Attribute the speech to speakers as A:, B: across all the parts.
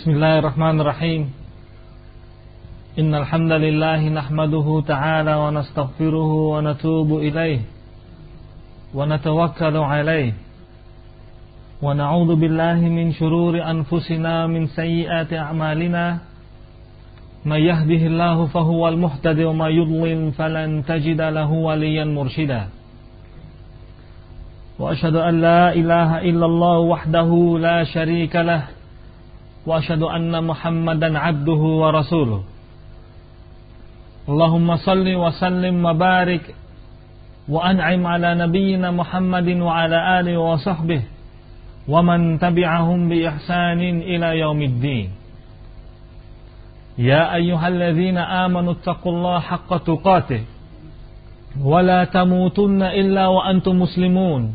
A: بسم الله الرحمن الرحيم إن الحمد لله نحمده تعالى ونستغفره ونتوب إليه ونتوكل عليه ونعوذ بالله من شرور أنفسنا من سيئات أعمالنا من يهده الله فهو المهتد وما يضلل فلن تجد له وليا مرشدا وأشهد أن لا إله إلا الله وحده لا شريك له وأشهد أن محمدا عبده ورسوله اللهم صل وسلم وبارك وأنعم على نبينا محمد وعلى آله وصحبه ومن تبعهم بإحسان إلى يوم الدين يا أيها الذين آمنوا اتقوا الله حق تقاته ولا تموتن إلا وأنتم مسلمون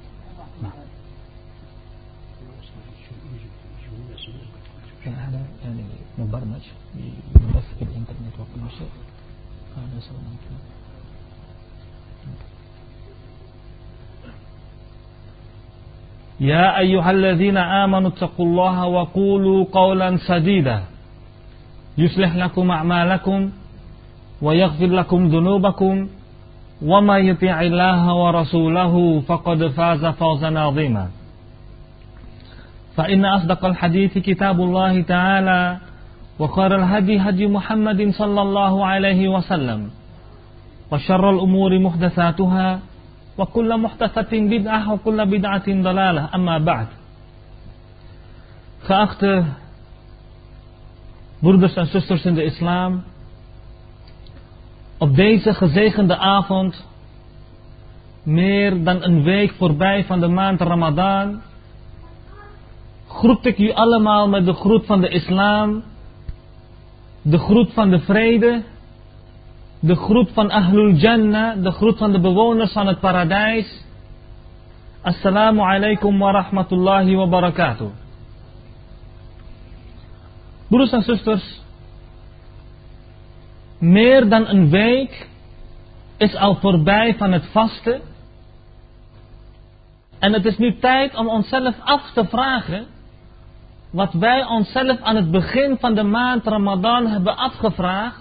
A: يا أيها الذين آمنوا اتقوا الله وقولوا قولا سديدا يصلح لكم أعمالكم ويغفر لكم ذنوبكم وما يطيع الله ورسوله فقد فاز فوزا عظيما فإن أصدق الحديث كتاب الله تعالى وخير الهدي هدي محمد صلى الله عليه وسلم وشر الأمور محدثاتها وكل محدثة بدعة وكل بدعة ضلالة أما بعد Geachte broeders en zusters in de islam, op deze gezegende avond, meer dan een week voorbij van de maand Ramadan, groet ik u allemaal met de groet van de islam, de groet van de vrede de groep van Ahlul Jannah, de groep van de bewoners van het paradijs. Assalamu alaikum wa rahmatullahi wa barakatuh. Broers en zusters, meer dan een week is al voorbij van het vasten. En het is nu tijd om onszelf af te vragen wat wij onszelf aan het begin van de maand Ramadan hebben afgevraagd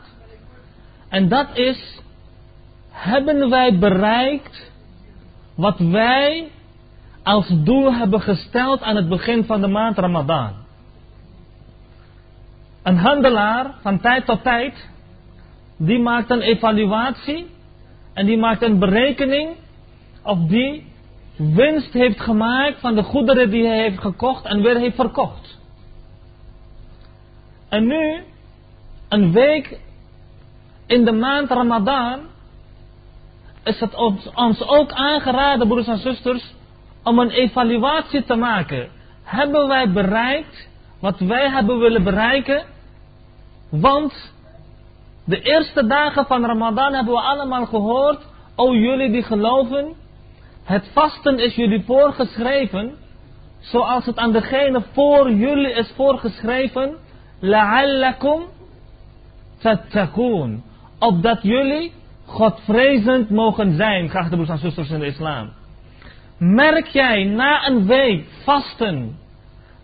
A: en dat is, hebben wij bereikt wat wij als doel hebben gesteld aan het begin van de maand Ramadan? Een handelaar van tijd tot tijd, die maakt een evaluatie en die maakt een berekening of die winst heeft gemaakt van de goederen die hij heeft gekocht en weer heeft verkocht. En nu, een week in de maand Ramadan is het ons ook aangeraden, broers en zusters, om een evaluatie te maken. Hebben wij bereikt wat wij hebben willen bereiken? Want de eerste dagen van Ramadan hebben we allemaal gehoord, o jullie die geloven, het vasten is jullie voorgeschreven, zoals het aan degene voor jullie is voorgeschreven, la'allakum tattakoon opdat jullie Godvrezend mogen zijn, geachte broers en zusters in de islam. Merk jij na een week vasten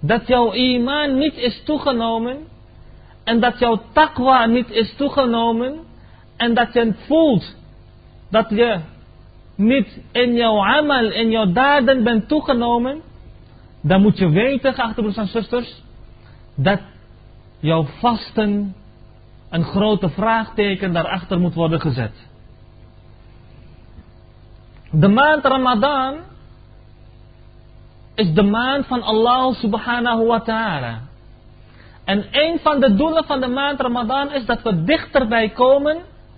A: dat jouw iman niet is toegenomen en dat jouw takwa niet is toegenomen en dat je voelt dat je niet in jouw amal, in jouw daden bent toegenomen, dan moet je weten, geachte broers en zusters, dat jouw vasten een grote vraagteken daarachter moet worden gezet. De maand Ramadan is de maand van Allah subhanahu wa ta'ala. En een van de doelen van de maand Ramadan is dat we dichterbij komen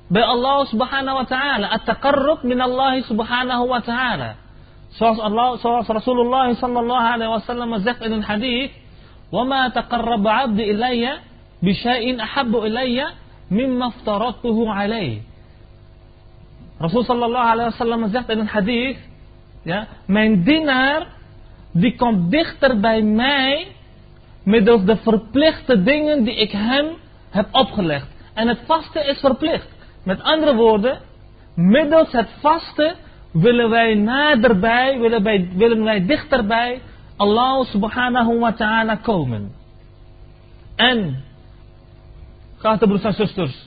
A: bij Allah subhanahu wa ta'ala. At-taqarrub min Allah subhanahu wa ta'ala. Zoals, Allah, zoals Rasulullah sallallahu alayhi wa sallam zegt in een hadith. وَمَا تَقَرَّبَ عَبْدِ إِلَيَّ bishayin ahabbu ilayya mimma aftaratuhu alaihi. Rasul sallallahu zegt in een hadith, ja, mijn dienaar die komt dichter bij mij middels de verplichte dingen die ik hem heb opgelegd. En het vaste is verplicht. Met andere woorden, middels het vaste willen wij naderbij, willen wij, willen wij dichterbij Allah subhanahu wa ta'ala komen. En geachte broeders en zusters.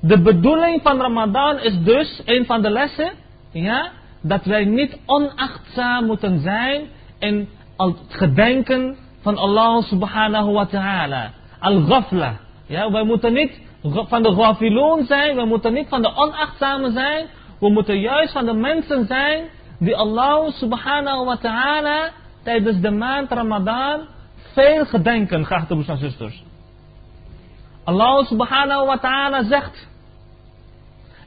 A: De bedoeling van Ramadan is dus, een van de lessen, ja, dat wij niet onachtzaam moeten zijn in het gedenken van Allah subhanahu wa ta'ala. Al-ghafla. Ja, wij moeten niet van de ghafiloon zijn, we moeten niet van de onachtzamen zijn, we moeten juist van de mensen zijn die Allah subhanahu wa ta'ala tijdens de maand Ramadan veel gedenken, de broeders en zusters. Allah subhanahu wa ta'ala zegt.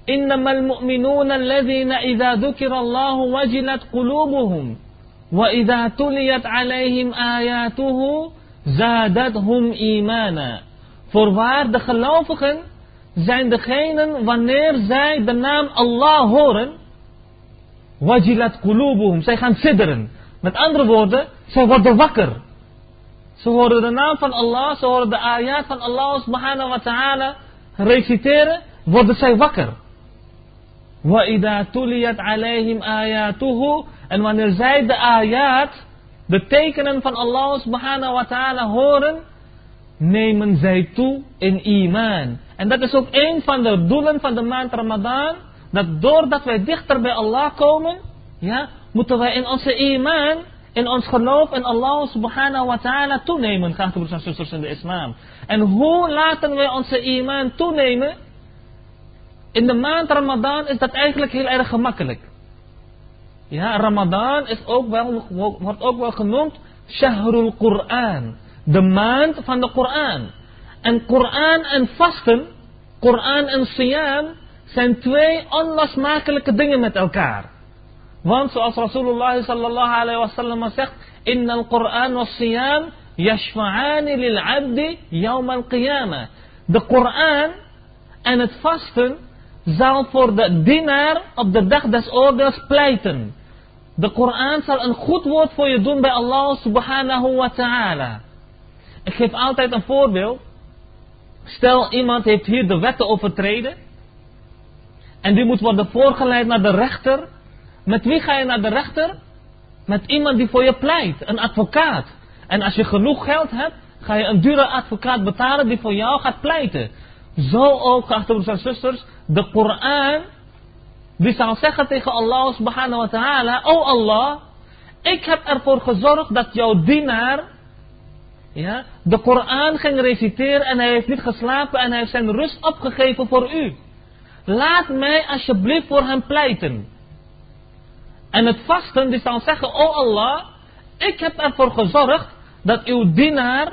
A: Innamal mu'minuna alladhina idha dhukira Allah wajilat qulubuhum. Wa idha tuliyat alayhim ayatuhu zadadhum imana. Voorwaar de gelovigen zijn degenen wanneer zij de naam Allah horen. Wajilat qulubuhum. Zij gaan sidderen. Met andere woorden, zij worden wakker. Ze horen de naam van Allah, ze horen de ayat van Allah subhanahu wa ta'ala reciteren, worden zij wakker. وَإِذَا تُلِيَتْ عَلَيْهِمْ آيَاتُهُ En wanneer zij de ayat, de tekenen van Allah subhanahu wa ta'ala horen, nemen zij toe in iman. En dat is ook een van de doelen van de maand Ramadan, dat doordat wij dichter bij Allah komen, ja, moeten wij in onze iman in ons geloof in Allah subhanahu wa ta'ala toenemen, graag broers en zusters in de islam. En hoe laten wij onze iman toenemen? In de maand Ramadan is dat eigenlijk heel erg gemakkelijk. Ja, Ramadan is ook wel, wordt ook wel genoemd Shahrul Quran. De maand van de Koran. En Koran en vasten, Koran en Siyam, zijn twee onlosmakelijke dingen met elkaar. Want zoals Rasulullah sallallahu alaihi wasallam zegt, al Qur'an was siyam yashfa'ani lil abdi yawm al qiyamah. De Koran en het vasten zal voor de dienaar op de dag des oordeels pleiten. De Koran zal een goed woord voor je doen bij Allah subhanahu wa ta'ala. Ik geef altijd een voorbeeld. Stel iemand heeft hier de wetten overtreden. En die moet worden voorgeleid naar de rechter. Met wie ga je naar de rechter? Met iemand die voor je pleit, een advocaat. En als je genoeg geld hebt, ga je een dure advocaat betalen die voor jou gaat pleiten. Zo ook, geachte broers en zusters, de Koran, die zal zeggen tegen Allah subhanahu wa ta'ala, Oh Allah, ik heb ervoor gezorgd dat jouw dienaar ja, de Koran ging reciteren en hij heeft niet geslapen en hij heeft zijn rust opgegeven voor u. Laat mij alsjeblieft voor hem pleiten. En het vasten die zal zeggen, oh Allah, ik heb ervoor gezorgd dat uw dienaar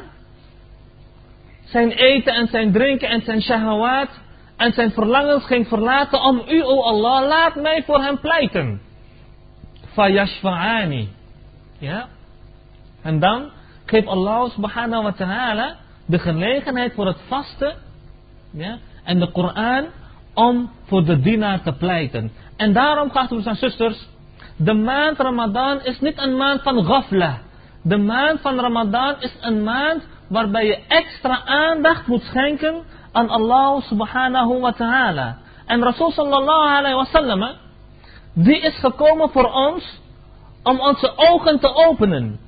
A: zijn eten en zijn drinken en zijn shahawat en zijn verlangens ging verlaten om u, o Allah, laat mij voor hem pleiten. Fayashfa'ani. Ja? En dan geeft Allah subhanahu wa ta'ala de gelegenheid voor het vasten ja? en de Koran om voor de dienaar te pleiten. En daarom, gaat u zijn zusters, de maand Ramadan is niet een maand van Gafla. De maand van Ramadan is een maand waarbij je extra aandacht moet schenken aan Allah subhanahu wa ta'ala. En Rasul sallallahu alayhi wa sallam, die is gekomen voor ons om onze ogen te openen.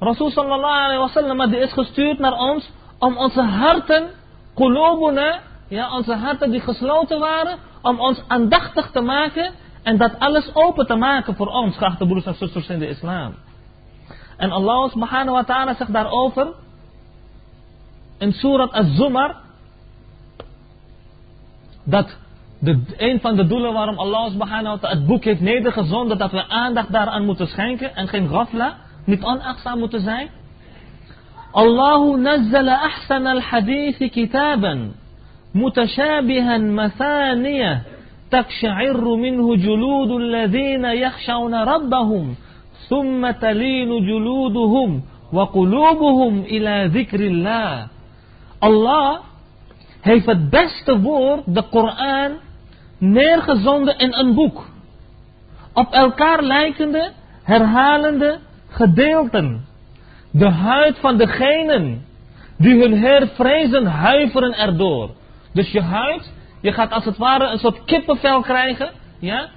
A: Rasul sallallahu alayhi wa sallam, die is gestuurd naar ons om onze harten, qulubuna, ja, onze harten die gesloten waren, om ons aandachtig te maken en dat alles open te maken voor ons, geachte broers en zusters in de islam. En Allah subhanahu wa ta'ala zegt daarover in Surat Az-Zumar dat de, een van de doelen waarom Allah subhanahu het boek heeft nedergezonden dat we aandacht daaraan moeten schenken en geen ghafla, niet onachtzaam moeten zijn. Allahu nazzala ahsan al الحديث kitaban, mutashabihan mathaniyah تقشعر منه جلود الذين يخشون ربهم ثم تلين جلودهم wa إلى ila الله Allah heeft het beste woord, de Koran, neergezonden in een boek. Op elkaar lijkende, herhalende gedeelten. De huid van degenen die hun Heer vrezen, huiveren erdoor. Dus je huid je gaat als het ware een soort kippenvel krijgen. Ja?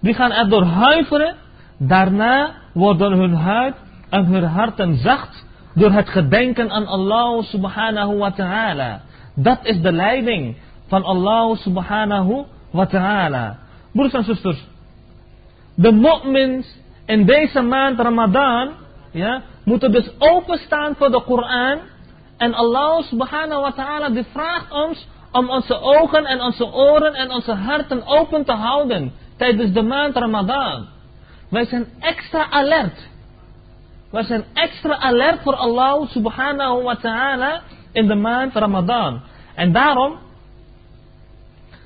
A: Die gaan erdoor huiveren. Daarna worden hun huid en hun harten zacht door het gedenken aan Allah subhanahu wa ta'ala. Dat is de leiding van Allah subhanahu wa ta'ala. Broers en zusters, de mu'mins in deze maand Ramadan ja, moeten dus openstaan voor de Koran. En Allah subhanahu wa ta'ala die vraagt ons om onze ogen en onze oren en onze harten open te houden tijdens de maand Ramadan. Wij zijn extra alert. Wij zijn extra alert voor Allah subhanahu wa ta'ala in de maand Ramadan. En daarom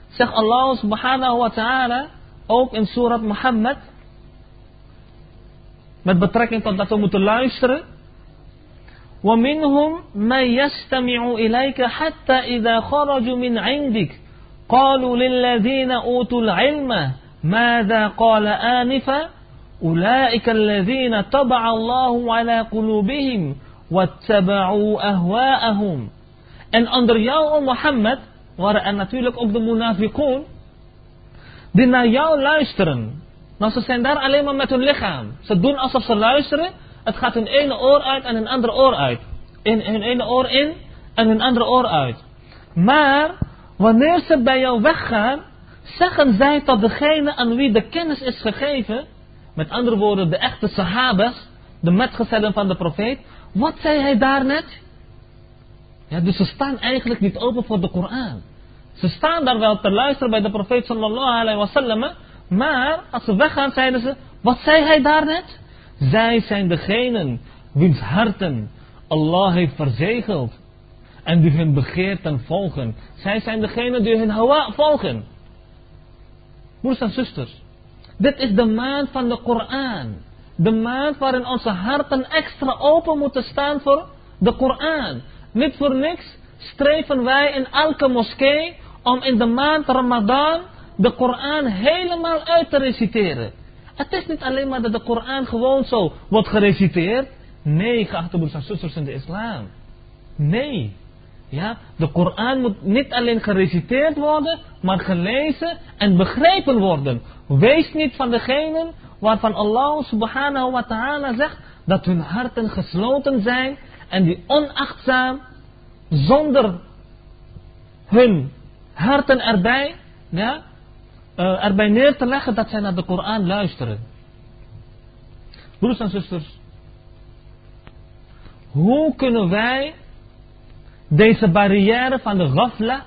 A: zegt Allah subhanahu wa ta'ala ook in Surat Muhammad met betrekking tot dat we moeten luisteren ومنهم من يستمع إليك حتى إذا خرجوا من عندك قالوا للذين أوتوا العلم ماذا قال آنفا أولئك الذين طبع الله على قلوبهم واتبعوا أهواءهم And under jou, O Mohammed, waren er natuurlijk ook de munafiqun, die naar jou luisteren. Maar ze zijn daar alleen maar met hun lichaam. Ze doen alsof ze luisteren, Het gaat hun ene oor uit en hun andere oor uit. In hun ene oor in en hun andere oor uit. Maar wanneer ze bij jou weggaan, zeggen zij tot degene aan wie de kennis is gegeven, met andere woorden de echte Sahabes, de metgezellen van de profeet, wat zei hij daarnet? Ja, dus ze staan eigenlijk niet open voor de Koran. Ze staan daar wel te luisteren bij de profeet sallallahu alayhi wasallam, maar als ze weggaan zeiden ze, wat zei hij daarnet? Zij zijn degenen wiens harten Allah heeft verzegeld. En die hun begeerten volgen. Zij zijn degenen die hun hawa volgen. Broers en zusters. Dit is de maand van de Koran. De maand waarin onze harten extra open moeten staan voor de Koran. Niet voor niks streven wij in elke moskee om in de maand Ramadan de Koran helemaal uit te reciteren. Het is niet alleen maar dat de Koran gewoon zo wordt gereciteerd. Nee, geachte broers en zusters in de islam. Nee. Ja, de Koran moet niet alleen gereciteerd worden, maar gelezen en begrepen worden. Wees niet van degene waarvan Allah subhanahu wa ta'ala zegt dat hun harten gesloten zijn en die onachtzaam, zonder hun harten erbij, ja, uh, erbij neer te leggen dat zij naar de Koran luisteren. Broers en zusters, hoe kunnen wij deze barrière van de Gafla,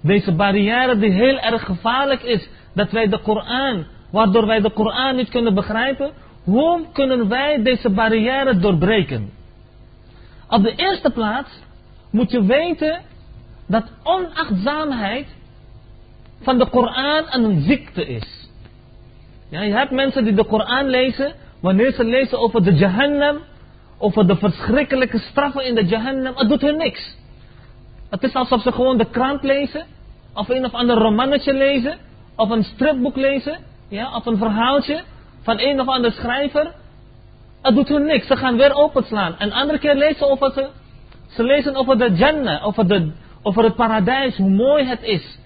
A: deze barrière die heel erg gevaarlijk is, dat wij de Koran, waardoor wij de Koran niet kunnen begrijpen, hoe kunnen wij deze barrière doorbreken? Op de eerste plaats moet je weten dat onachtzaamheid van de Koran een ziekte is. Ja, je hebt mensen die de Koran lezen, wanneer ze lezen over de Jahannam, over de verschrikkelijke straffen in de Jahannam, het doet hun niks. Het is alsof ze gewoon de krant lezen, of een of ander romannetje lezen, of een stripboek lezen, ja, of een verhaaltje van een of ander schrijver. Het doet hun niks, ze gaan weer openslaan. En andere keer lezen over ze, ze lezen over de Jannah, over, de, over het paradijs, hoe mooi het is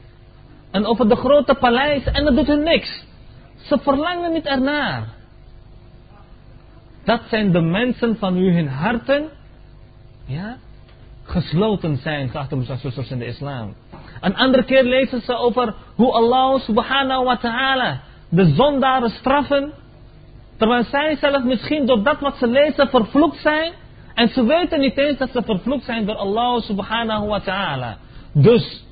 A: en over de grote paleis en dat doet hun niks. Ze verlangen niet ernaar. Dat zijn de mensen van wie hun harten ja, gesloten zijn, geachte zusters in de islam. Een andere keer lezen ze over hoe Allah subhanahu wa ta'ala de zondaren straffen. Terwijl zij zelf misschien door dat wat ze lezen vervloekt zijn. En ze weten niet eens dat ze vervloekt zijn door Allah subhanahu wa ta'ala. Dus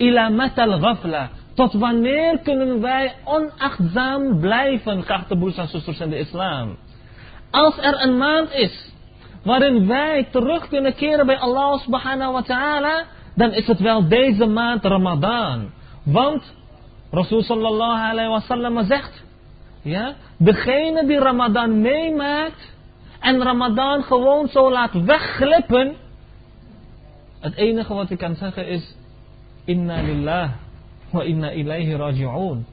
A: Ila matal ghafla. Tot wanneer kunnen wij onachtzaam blijven, geachte broers en zusters in de islam? Als er een maand is waarin wij terug kunnen keren bij Allah subhanahu wa ta'ala, dan is het wel deze maand Ramadan. Want Rasul sallallahu alayhi wa sallam zegt, ja, degene die Ramadan meemaakt en Ramadan gewoon zo laat wegglippen, het enige wat ik kan zeggen is, Inna lillah wa inna ilaihi raji'un.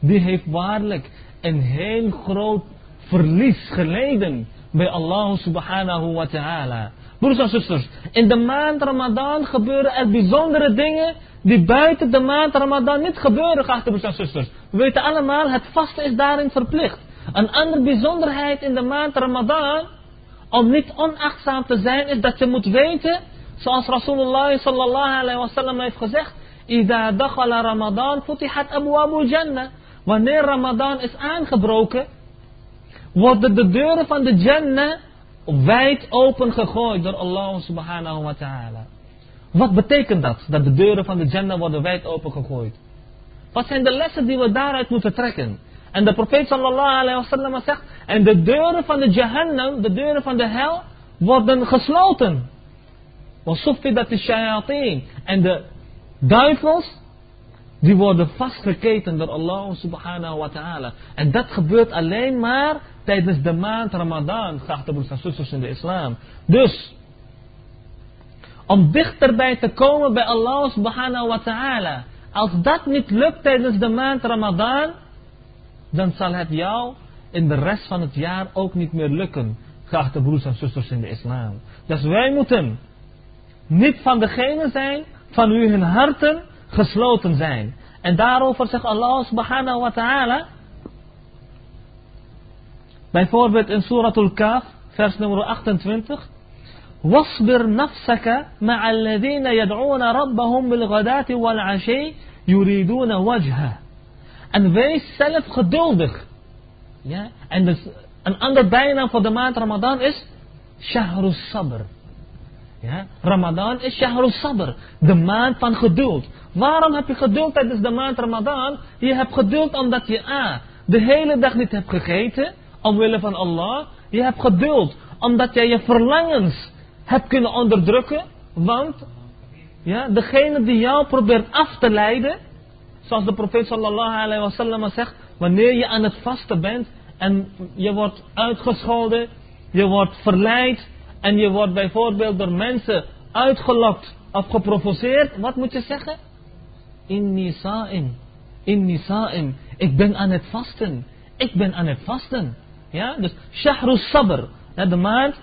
A: Die heeft waarlijk een heel groot verlies geleden bij Allah subhanahu wa ta'ala. Broers en zusters, in de maand Ramadan gebeuren er bijzondere dingen die buiten de maand Ramadan niet gebeuren, geachte broers en zusters. We weten allemaal, het vasten is daarin verplicht. Een andere bijzonderheid in de maand Ramadan, om niet onachtzaam te zijn, is dat je moet weten, zoals Rasulullah sallallahu alayhi wa sallam heeft gezegd, Ida dakhala Ramadan futihat abwabul jannah. Wanneer Ramadan is aangebroken, worden de deuren van de Jannah wijd open gegooid door Allah subhanahu wa ta'ala. Wat betekent dat? Dat de deuren van de Jannah worden wijd open gegooid. Wat zijn de lessen die we daaruit moeten trekken? En de profeet sallallahu alaihi wasallam zegt, en de deuren van de Jahannam, de deuren van de hel, worden gesloten. dat is shayateen. En de duivels, die worden vastgeketen door Allah subhanahu wa ta'ala. En dat gebeurt alleen maar tijdens de maand Ramadan, geachte broers en zusters in de islam. Dus, om dichterbij te komen bij Allah subhanahu wa ta'ala. Als dat niet lukt tijdens de maand Ramadan, dan zal het jou in de rest van het jaar ook niet meer lukken, geachte broers en zusters in de islam. Dus wij moeten niet van degene zijn van u hun harten gesloten zijn. En daarover zegt Allah subhanahu wa ta'ala. Bijvoorbeeld in Surah Al-Kaf, vers nummer 28. واصبر نفسك yad'una rabbahum bil ghadati wal والعشي yuriduna wajha. En wees zelf geduldig. Ja? En dus, een ander bijna voor de maand Ramadan is Shahrus Sabr. Ja? Ramadan is Shahrul Sabr, de maand van geduld. Waarom heb je geduld tijdens de maand Ramadan? Je hebt geduld omdat je A, de hele dag niet hebt gegeten, omwille van Allah. Je hebt geduld omdat jij je verlangens hebt kunnen onderdrukken, want ja, degene die jou probeert af te leiden, zoals de profeet sallallahu alaihi wasallam zegt, wanneer je aan het vasten bent en je wordt uitgescholden, je wordt verleid, en je wordt bijvoorbeeld door mensen uitgelokt of geprovoceerd, wat moet je zeggen? In sa'im. in nisa'in. Ik ben aan het vasten. Ik ben aan het vasten. Ja, dus shahru sabr. De maand,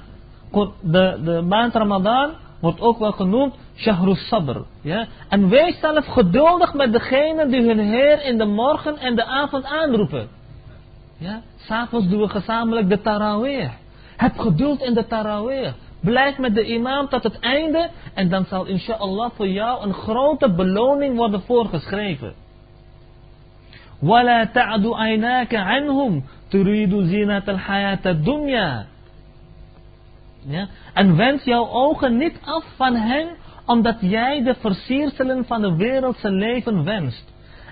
A: de, de maand Ramadan wordt ook wel genoemd shahru sabr. Ja? En wees zelf geduldig met degenen die hun Heer in de morgen en de avond aanroepen. Ja? S'avonds doen we gezamenlijk de tarawih. Heb geduld in de taraweeh, Blijf met de imam tot het einde. En dan zal inshallah voor jou een grote beloning worden voorgeschreven. وَلَا تَعْدُ عَيْنَاكَ عَنْهُمْ تُرِيدُ زِينَةَ الْحَيَاةَ الدُّنْيَا ja? En wens jouw ogen niet af van hen, omdat jij de versierselen van de wereldse leven wenst.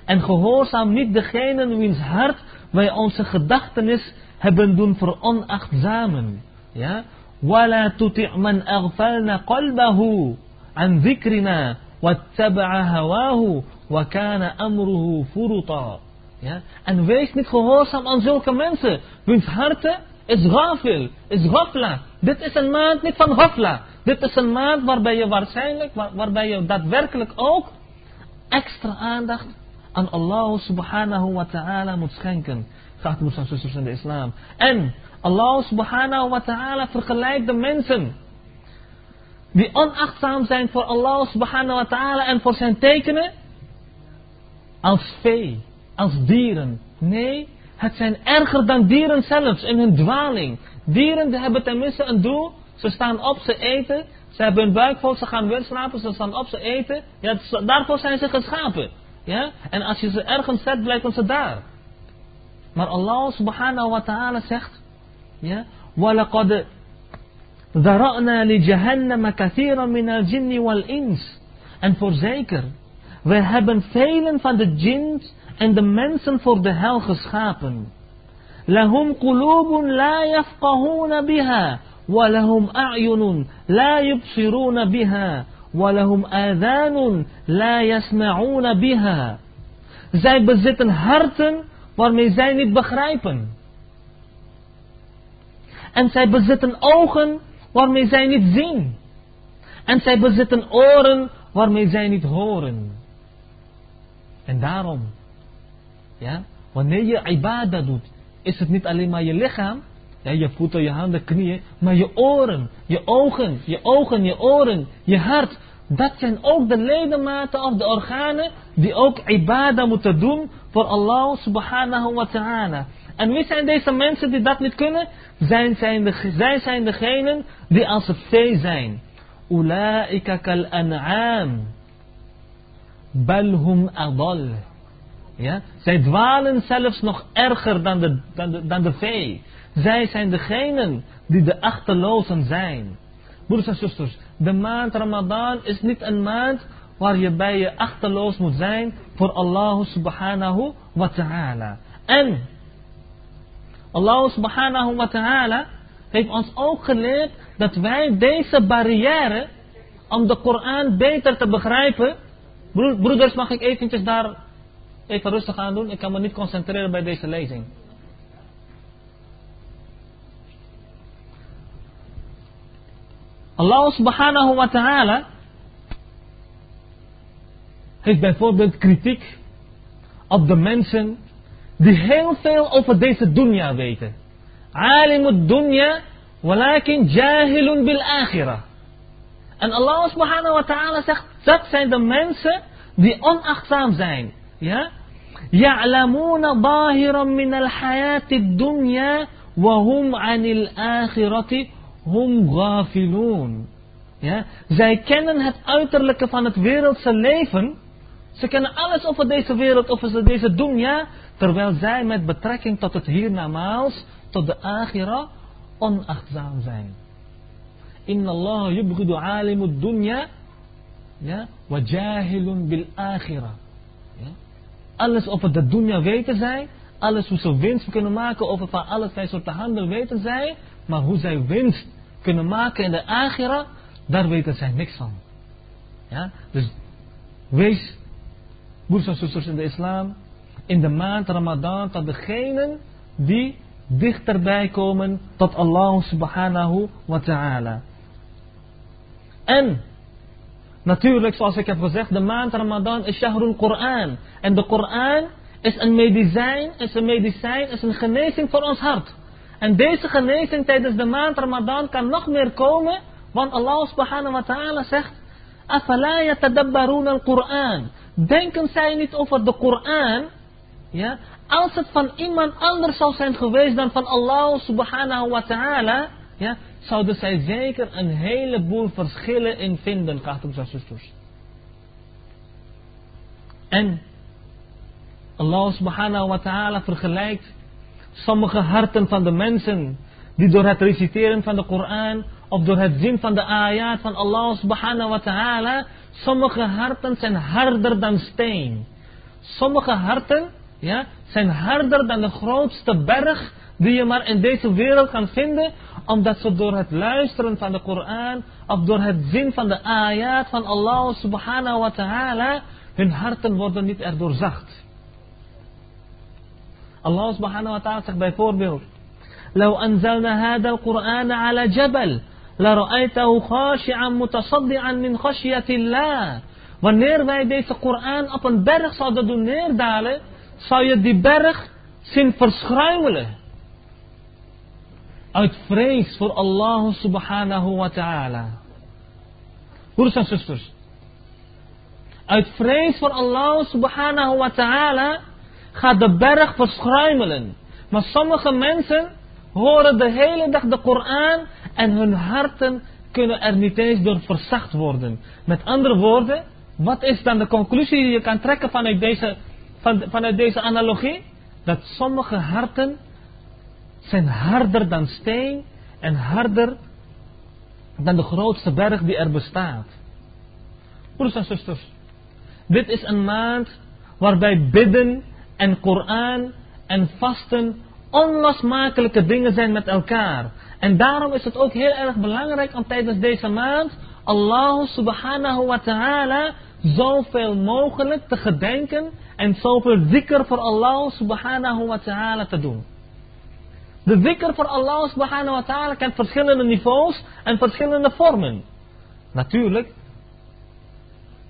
A: En gehoorzaam niet degene wiens hart wij onze gedachtenis hebben doen veronachtzamen. Ja? Wala tuti' man aghfalna qalbahu an zikrina wattaba'a hawahu wa kana amruhu furuta. Ja? En wees niet gehoorzaam aan zulke mensen. Wiens harten is gafil, is gafla. Dit is een maand niet van gafla. Dit is een maand waarbij je waarschijnlijk, waarbij je daadwerkelijk ook extra aandacht aan Allah subhanahu wa ta'ala moet schenken en in de islam. En Allah subhanahu wa ta'ala vergelijkt de mensen die onachtzaam zijn voor Allah subhanahu wa ta'ala en voor zijn tekenen als vee, als dieren. Nee, het zijn erger dan dieren zelfs in hun dwaling. Dieren hebben tenminste een doel. Ze staan op, ze eten. Ze hebben hun buik vol, ze gaan weer slapen. Ze staan op, ze eten. Ja, daarvoor zijn ze geschapen. Ja? En als je ze ergens zet, blijven ze daar. Maar Allah subhanahu wa ta'ala zegt, ja, وَلَقَدْ ذَرَأْنَا لِجَهَنَّمَ كَثِيرًا مِنَ الْجِنِّ وَالْإِنْس En voorzeker, we hebben velen van de djinns en de mensen voor de hel geschapen. لهم قلوب لا يفقهون بها ولهم أعين لا يبصرون بها ولهم آذان لا يسمعون بها Zij bezitten harten waarmee zij niet begrijpen. En zij bezitten ogen waarmee zij niet zien. En zij bezitten oren waarmee zij niet horen. En daarom, ja, wanneer je ibadah doet, is het niet alleen maar je lichaam, je voeten, je handen, knieën, maar je oren, je ogen, je ogen, je oren, je hart, dat zijn ook de ledematen of de organen die ook ibada moeten doen voor Allah subhanahu wa ta'ala. En wie zijn deze mensen die dat niet kunnen? Zij zijn, de, zij zijn degenen die als het vee zijn. Ula'ika kal an'am. Balhum adal. Ja? Zij dwalen zelfs nog erger dan de, dan de, dan de vee. Zij zijn degenen die de achterlozen zijn. Broeders en zusters, de maand Ramadan is niet een maand waar je bij je achterloos moet zijn voor Allah subhanahu wa ta'ala. En Allah subhanahu wa ta'ala heeft ons ook geleerd dat wij deze barrière om de Koran beter te begrijpen. Broeders, mag ik eventjes daar even rustig aan doen? Ik kan me niet concentreren bij deze lezing. Allah subhanahu wa ta'ala heeft bijvoorbeeld kritiek op de mensen die heel veel over deze dunya weten. Alimud dunya, walakin jahilun bil akhirah. En Allah subhanahu wa ta'ala zegt, dat zijn de mensen die onachtzaam zijn. Ja? Ya'lamuna zahiran min al hayati dunya, wa hum anil akhirati Hum gafilun. Ja? Zij kennen het uiterlijke van het wereldse leven. Ze kennen alles over deze wereld, over deze dunya. Terwijl zij met betrekking tot het hiernamaals, tot de agira, onachtzaam zijn. Inna Allah yubghidu alimud dunya. Ja? Wa jahilun bil agira. Ja? Alles over de dunya weten zij. Alles hoe ze winst kunnen maken over van alles soort soorten handel weten zij. Maar hoe zij winst kunnen maken in de agira, daar weten zij niks van. Ja? Dus wees, broers en zusters in de islam, in de maand Ramadan tot degenen die dichterbij komen tot Allah subhanahu wa ta'ala. En, natuurlijk zoals ik heb gezegd, de maand Ramadan is Shahrul Quran. En de Koran is een medicijn, is een medicijn, is een genezing voor ons hart. En deze genezing tijdens de maand Ramadan kan nog meer komen. Want Allah subhanahu wa ta'ala zegt. Afala yatadabbarun al-Quran. Denken zij niet over de Koran. Ja, als het van iemand anders zou zijn geweest dan van Allah subhanahu wa ta'ala. Ja, zouden zij zeker een heleboel verschillen in vinden, zusters. En Allah subhanahu wa ta'ala vergelijkt sommige harten van de mensen die door het reciteren van de Koran of door het zien van de ayat van Allah subhanahu wa ta'ala, sommige harten zijn harder dan steen. Sommige harten ja, zijn harder dan de grootste berg die je maar in deze wereld kan vinden, omdat ze door het luisteren van de Koran of door het zien van de ayat van Allah subhanahu wa ta'ala, hun harten worden niet erdoor zacht. الله سبحانه وتعالى sebagai forbill لو أنزلنا هذا القرآن على جبل لرأيته خاشعا متصدعا من خشية الله Wanneer wij deze Koran op een berg zouden doen neerdalen, zou je die berg zien verschuilen. Uit vrees voor Allah subhanahu wa ta'ala. Broers en zusters. Uit vrees voor Allah subhanahu wa ta'ala gaat de berg verschuimelen, Maar sommige mensen horen de hele dag de Koran en hun harten kunnen er niet eens door verzacht worden. Met andere woorden, wat is dan de conclusie die je kan trekken vanuit deze, van, vanuit deze analogie? Dat sommige harten zijn harder dan steen en harder dan de grootste berg die er bestaat. Broers en zusters, dit is een maand waarbij bidden en Koran en vasten onlosmakelijke dingen zijn met elkaar. En daarom is het ook heel erg belangrijk om tijdens deze maand Allah subhanahu wa ta'ala zoveel mogelijk te gedenken en zoveel zikr voor Allah subhanahu wa ta'ala te doen. De zikr voor Allah subhanahu wa ta'ala kan verschillende niveaus en verschillende vormen. Natuurlijk,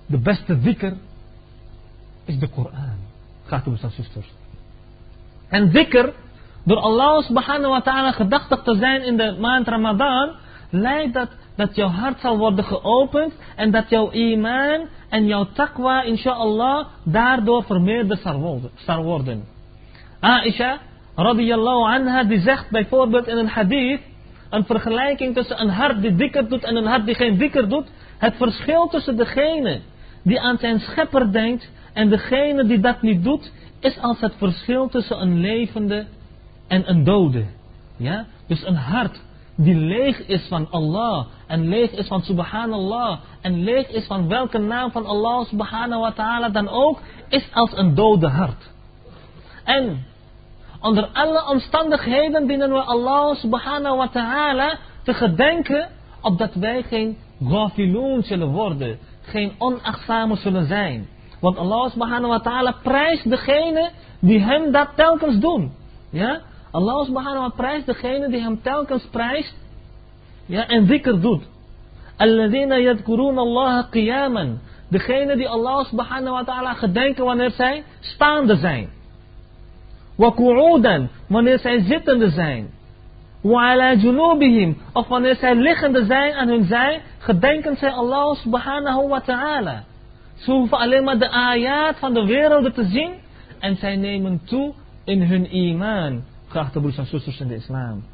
A: de beste zikr is de Koran geachte broeders En dikker, door Allah subhanahu wa ta'ala gedachtig te zijn in de maand Ramadan, leidt dat dat jouw hart zal worden geopend en dat jouw iman en jouw taqwa, inshallah, daardoor vermeerderd zal worden. Aisha, radiyallahu anha, die zegt bijvoorbeeld in een hadith, een vergelijking tussen een hart die dikker doet en een hart die geen dikker doet, het verschil tussen degene die aan zijn schepper denkt en degene die dat niet doet, is als het verschil tussen een levende en een dode. Ja? Dus een hart die leeg is van Allah. En leeg is van subhanallah. En leeg is van welke naam van Allah subhanahu wa ta'ala dan ook. Is als een dode hart. En onder alle omstandigheden dienen we Allah subhanahu wa ta'ala te gedenken. Opdat wij geen gafiloon zullen worden. Geen onachtzame zullen zijn. Want Allah subhanahu wa ta'ala prijst degene die hem dat telkens doen. Ja? Allah subhanahu wa prijst degene die hem telkens prijst ja, en dikker doet. Alladina yadkurun Allah qiyaman. Degene die Allah subhanahu wa ta'ala gedenken wanneer zij staande zijn. Wa qu'udan, wanneer zij zittende zijn. Wa ala junubihim, of wanneer zij liggende zijn aan hun zij, gedenken zij Allah subhanahu wa ta'ala. Ze hoeven alleen maar de ayat van de werelden te zien. En zij nemen toe in hun iman. Geachte broers en zusters in de islam.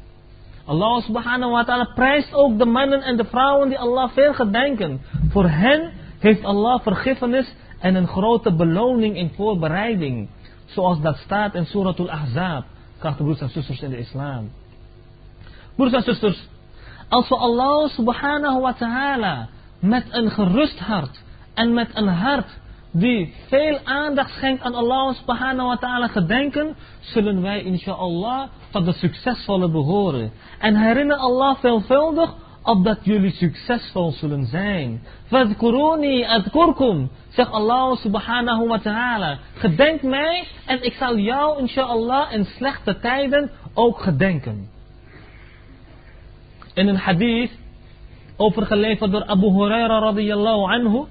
A: Allah subhanahu wa ta'ala prijst ook de mannen en de vrouwen die Allah veel gedenken. Voor hen heeft Allah vergiffenis en een grote beloning in voorbereiding. Zoals dat staat in Suratul Ahzab. Geachte broers en zusters in de islam. Broers en zusters. Als we Allah subhanahu wa ta'ala met een gerust hart en met een hart die veel aandacht schenkt aan Allah subhanahu wa ta'ala te zullen wij inshallah tot de succesvolle behoren. En herinner Allah veelvuldig dat jullie succesvol zullen zijn. Fadkuruni adkurkum, zegt Allah subhanahu wa ta'ala. Gedenk mij en ik zal jou inshallah in slechte tijden ook gedenken. In een hadith, overgeleverd door Abu Huraira Radiallahu anhu,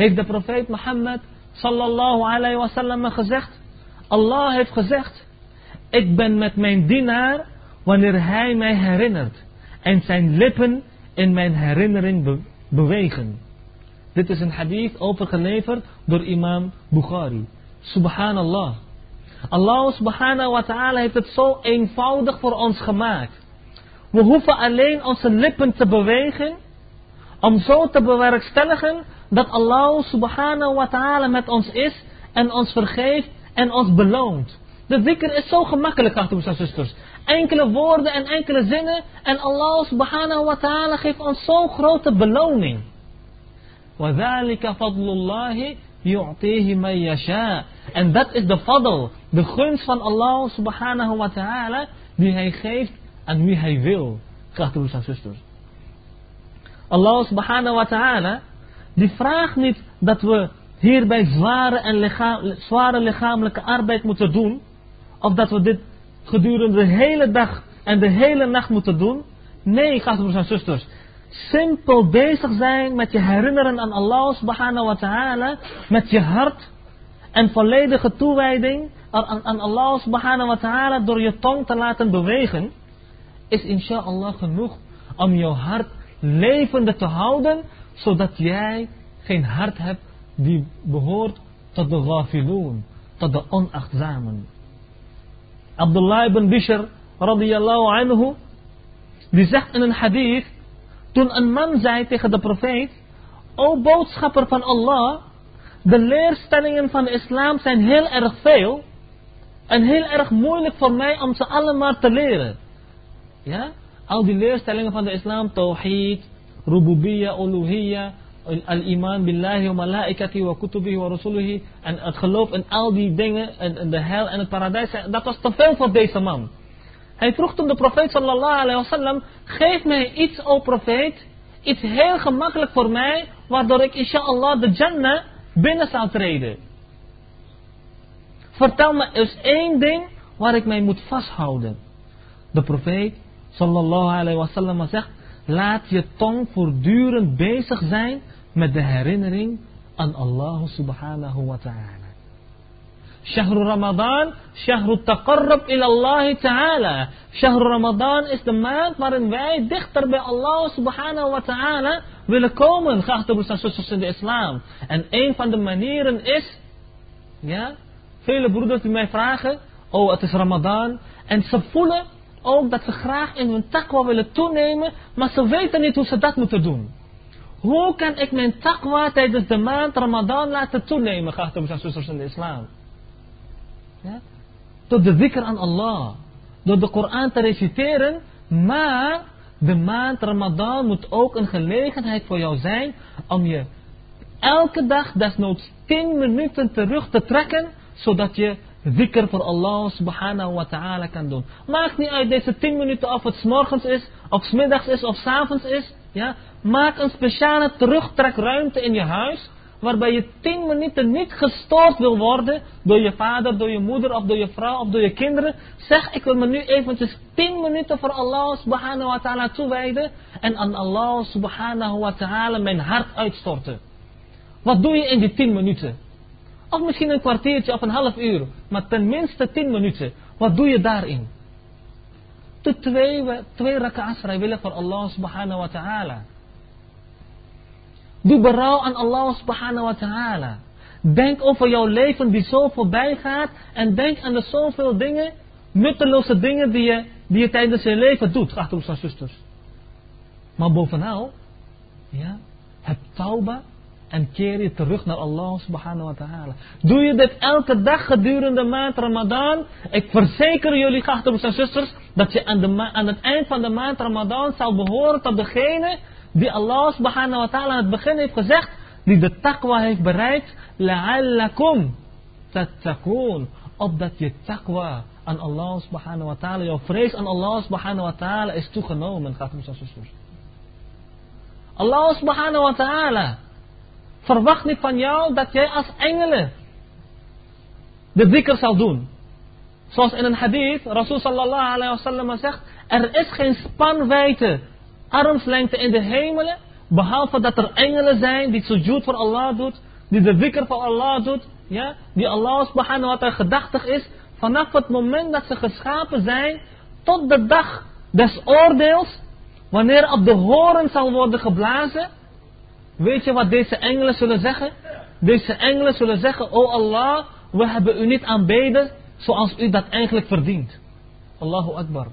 A: heeft de profeet Mohammed sallallahu alayhi wasallam gezegd. Allah heeft gezegd, ik ben met mijn dienaar wanneer hij mij herinnert en zijn lippen in mijn herinnering bewegen. Dit is een hadith overgeleverd door imam Bukhari. Subhanallah. Allah subhanahu wa ta'ala heeft het zo eenvoudig voor ons gemaakt. We hoeven alleen onze lippen te bewegen om zo te bewerkstelligen dat Allah subhanahu wa ta'ala met ons is en ons vergeeft en ons beloont. De dhikr is zo gemakkelijk, geachte en zusters. Enkele woorden en enkele zinnen en Allah subhanahu wa ta'ala geeft ons zo'n grote beloning. Wa فَضْلُ اللَّهِ يُعْتِيهِ مَنْ mayyasha. En dat is de fadl, de gunst van Allah subhanahu wa ta'ala, die hij geeft aan wie hij wil, geachte en zusters. Allah subhanahu wa ta'ala die vraagt niet dat we hierbij zware, en zware lichamelijke arbeid moeten doen. Of dat we dit gedurende de hele dag en de hele nacht moeten doen. Nee, gaat broers en zusters. Simpel bezig zijn met je herinneren aan Allah subhanahu wa ta'ala. Met je hart en volledige toewijding aan, aan Allah subhanahu wa ta'ala door je tong te laten bewegen. Is inshallah genoeg om je hart levende te houden zodat jij geen hart hebt die behoort tot de gafiloon, tot de onachtzamen. Abdullah ibn Bishr radiyallahu anhu, die zegt in een hadith, toen een man zei tegen de profeet, O boodschapper van Allah, de leerstellingen van de islam zijn heel erg veel en heel erg moeilijk voor mij om ze allemaal te leren. Ja? Al die leerstellingen van de islam, tawhid, rububiyyah, uluhiyah, al-iman billahi wa malaikati wa kutubihi wa rasulihi. En het geloof in al die dingen, en, de hel en het paradijs, dat was te veel voor deze man. Hij vroeg toen de profeet sallallahu alayhi wasallam, geef mij iets, o profeet, iets heel gemakkelijk voor mij, waardoor ik inshallah de Jannah binnen zal treden. Vertel me eens één ding waar ik mij moet vasthouden. De profeet sallallahu alayhi wasallam zegt, Laat je tong voortdurend bezig zijn met de herinnering aan Allah subhanahu wa ta'ala. Shahru Ramadan, Shahru Taqarrab ila Allah ta'ala. Shahru Ramadan is de maand waarin wij dichter bij Allah subhanahu wa ta'ala willen komen, geachte broers en zusters in de islam. En een van de manieren is, ja, vele broeders die mij vragen, oh het is Ramadan, en ze voelen ook dat ze graag in hun takwa willen toenemen, maar ze weten niet hoe ze dat moeten doen. Hoe kan ik mijn takwa tijdens de maand Ramadan laten toenemen, geachte broers en zusters in de islam? Ja? Door de zikr aan Allah, door de Koran te reciteren, maar de maand Ramadan moet ook een gelegenheid voor jou zijn om je elke dag desnoods 10 minuten terug te trekken, zodat je zikr voor Allah subhanahu wa ta'ala kan doen. Maak niet uit deze 10 minuten of het morgens is, of s middags is, of s avonds is. Ja? Maak een speciale terugtrekruimte in je huis, waarbij je 10 minuten niet gestoord wil worden door je vader, door je moeder, of door je vrouw, of door je kinderen. Zeg, ik wil me nu eventjes 10 minuten voor Allah subhanahu wa ta'ala toewijden en aan Allah subhanahu wa ta'ala mijn hart uitstorten. Wat doe je in die 10 minuten? Of misschien een kwartiertje of een half uur. Maar tenminste tien minuten. Wat doe je daarin? De twee, twee rak'a's vrijwillig voor Allah subhanahu wa ta'ala. Doe berouw aan Allah subhanahu wa ta'ala. Denk over jouw leven die zo voorbij gaat. En denk aan de zoveel dingen, nutteloze dingen die je, die je tijdens je leven doet, achter ons en zusters. Maar bovenal, ja, heb tauba en keer je terug naar Allah subhanahu wa ta'ala. Doe je dit elke dag gedurende maand Ramadan? Ik verzeker jullie, geachte broers en zusters, dat je aan, de aan het eind van de maand Ramadan zal behoren tot degene die Allah subhanahu wa ta'ala aan het begin heeft gezegd, die de takwa heeft bereikt, la'allakum tattaqoon, opdat je takwa aan Allah subhanahu wa ta'ala, jouw vrees aan Allah subhanahu wa ta'ala is toegenomen, geachte en zusters. Allah subhanahu wa ta'ala Verwacht niet van jou dat jij als engelen de dikker zal doen. Zoals in een hadith, Rasul sallallahu alayhi wasallam zegt, er is geen spanwijdte, armslengte in de hemelen, behalve dat er engelen zijn die sujud voor Allah doet, die de wikker voor Allah doet, ja, die Allah subhanahu wa ta'ala gedachtig is, vanaf het moment dat ze geschapen zijn, tot de dag des oordeels, wanneer op de horen zal worden geblazen, Weet je wat deze engelen zullen zeggen? Deze engelen zullen zeggen, O oh Allah, we hebben u niet aanbeden zoals u dat eigenlijk verdient. Allahu Akbar.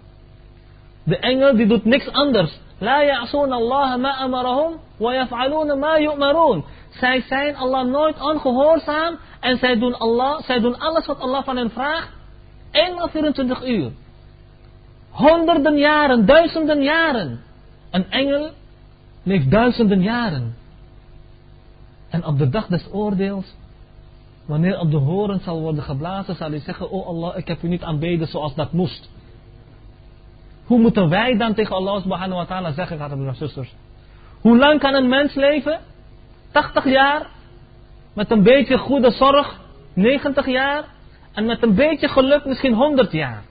A: De engel die doet niks anders. La ya'soon Allah ma amarahum wa yaf'aloon ma yu'maroon. Zij zijn Allah nooit ongehoorzaam en zij doen, Allah, zij doen alles wat Allah van hen vraagt. 1 24 uur. Honderden jaren, duizenden jaren. Een engel leeft duizenden jaren. En op de dag des oordeels, wanneer op de horen zal worden geblazen, zal hij zeggen, oh Allah, ik heb u niet aanbeden zoals dat moest. Hoe moeten wij dan tegen Allah subhanahu wa ta'ala zeggen, gaat en zusters? Hoe lang kan een mens leven? 80 jaar? Met een beetje goede zorg? 90 jaar? En met een beetje geluk misschien 100 jaar.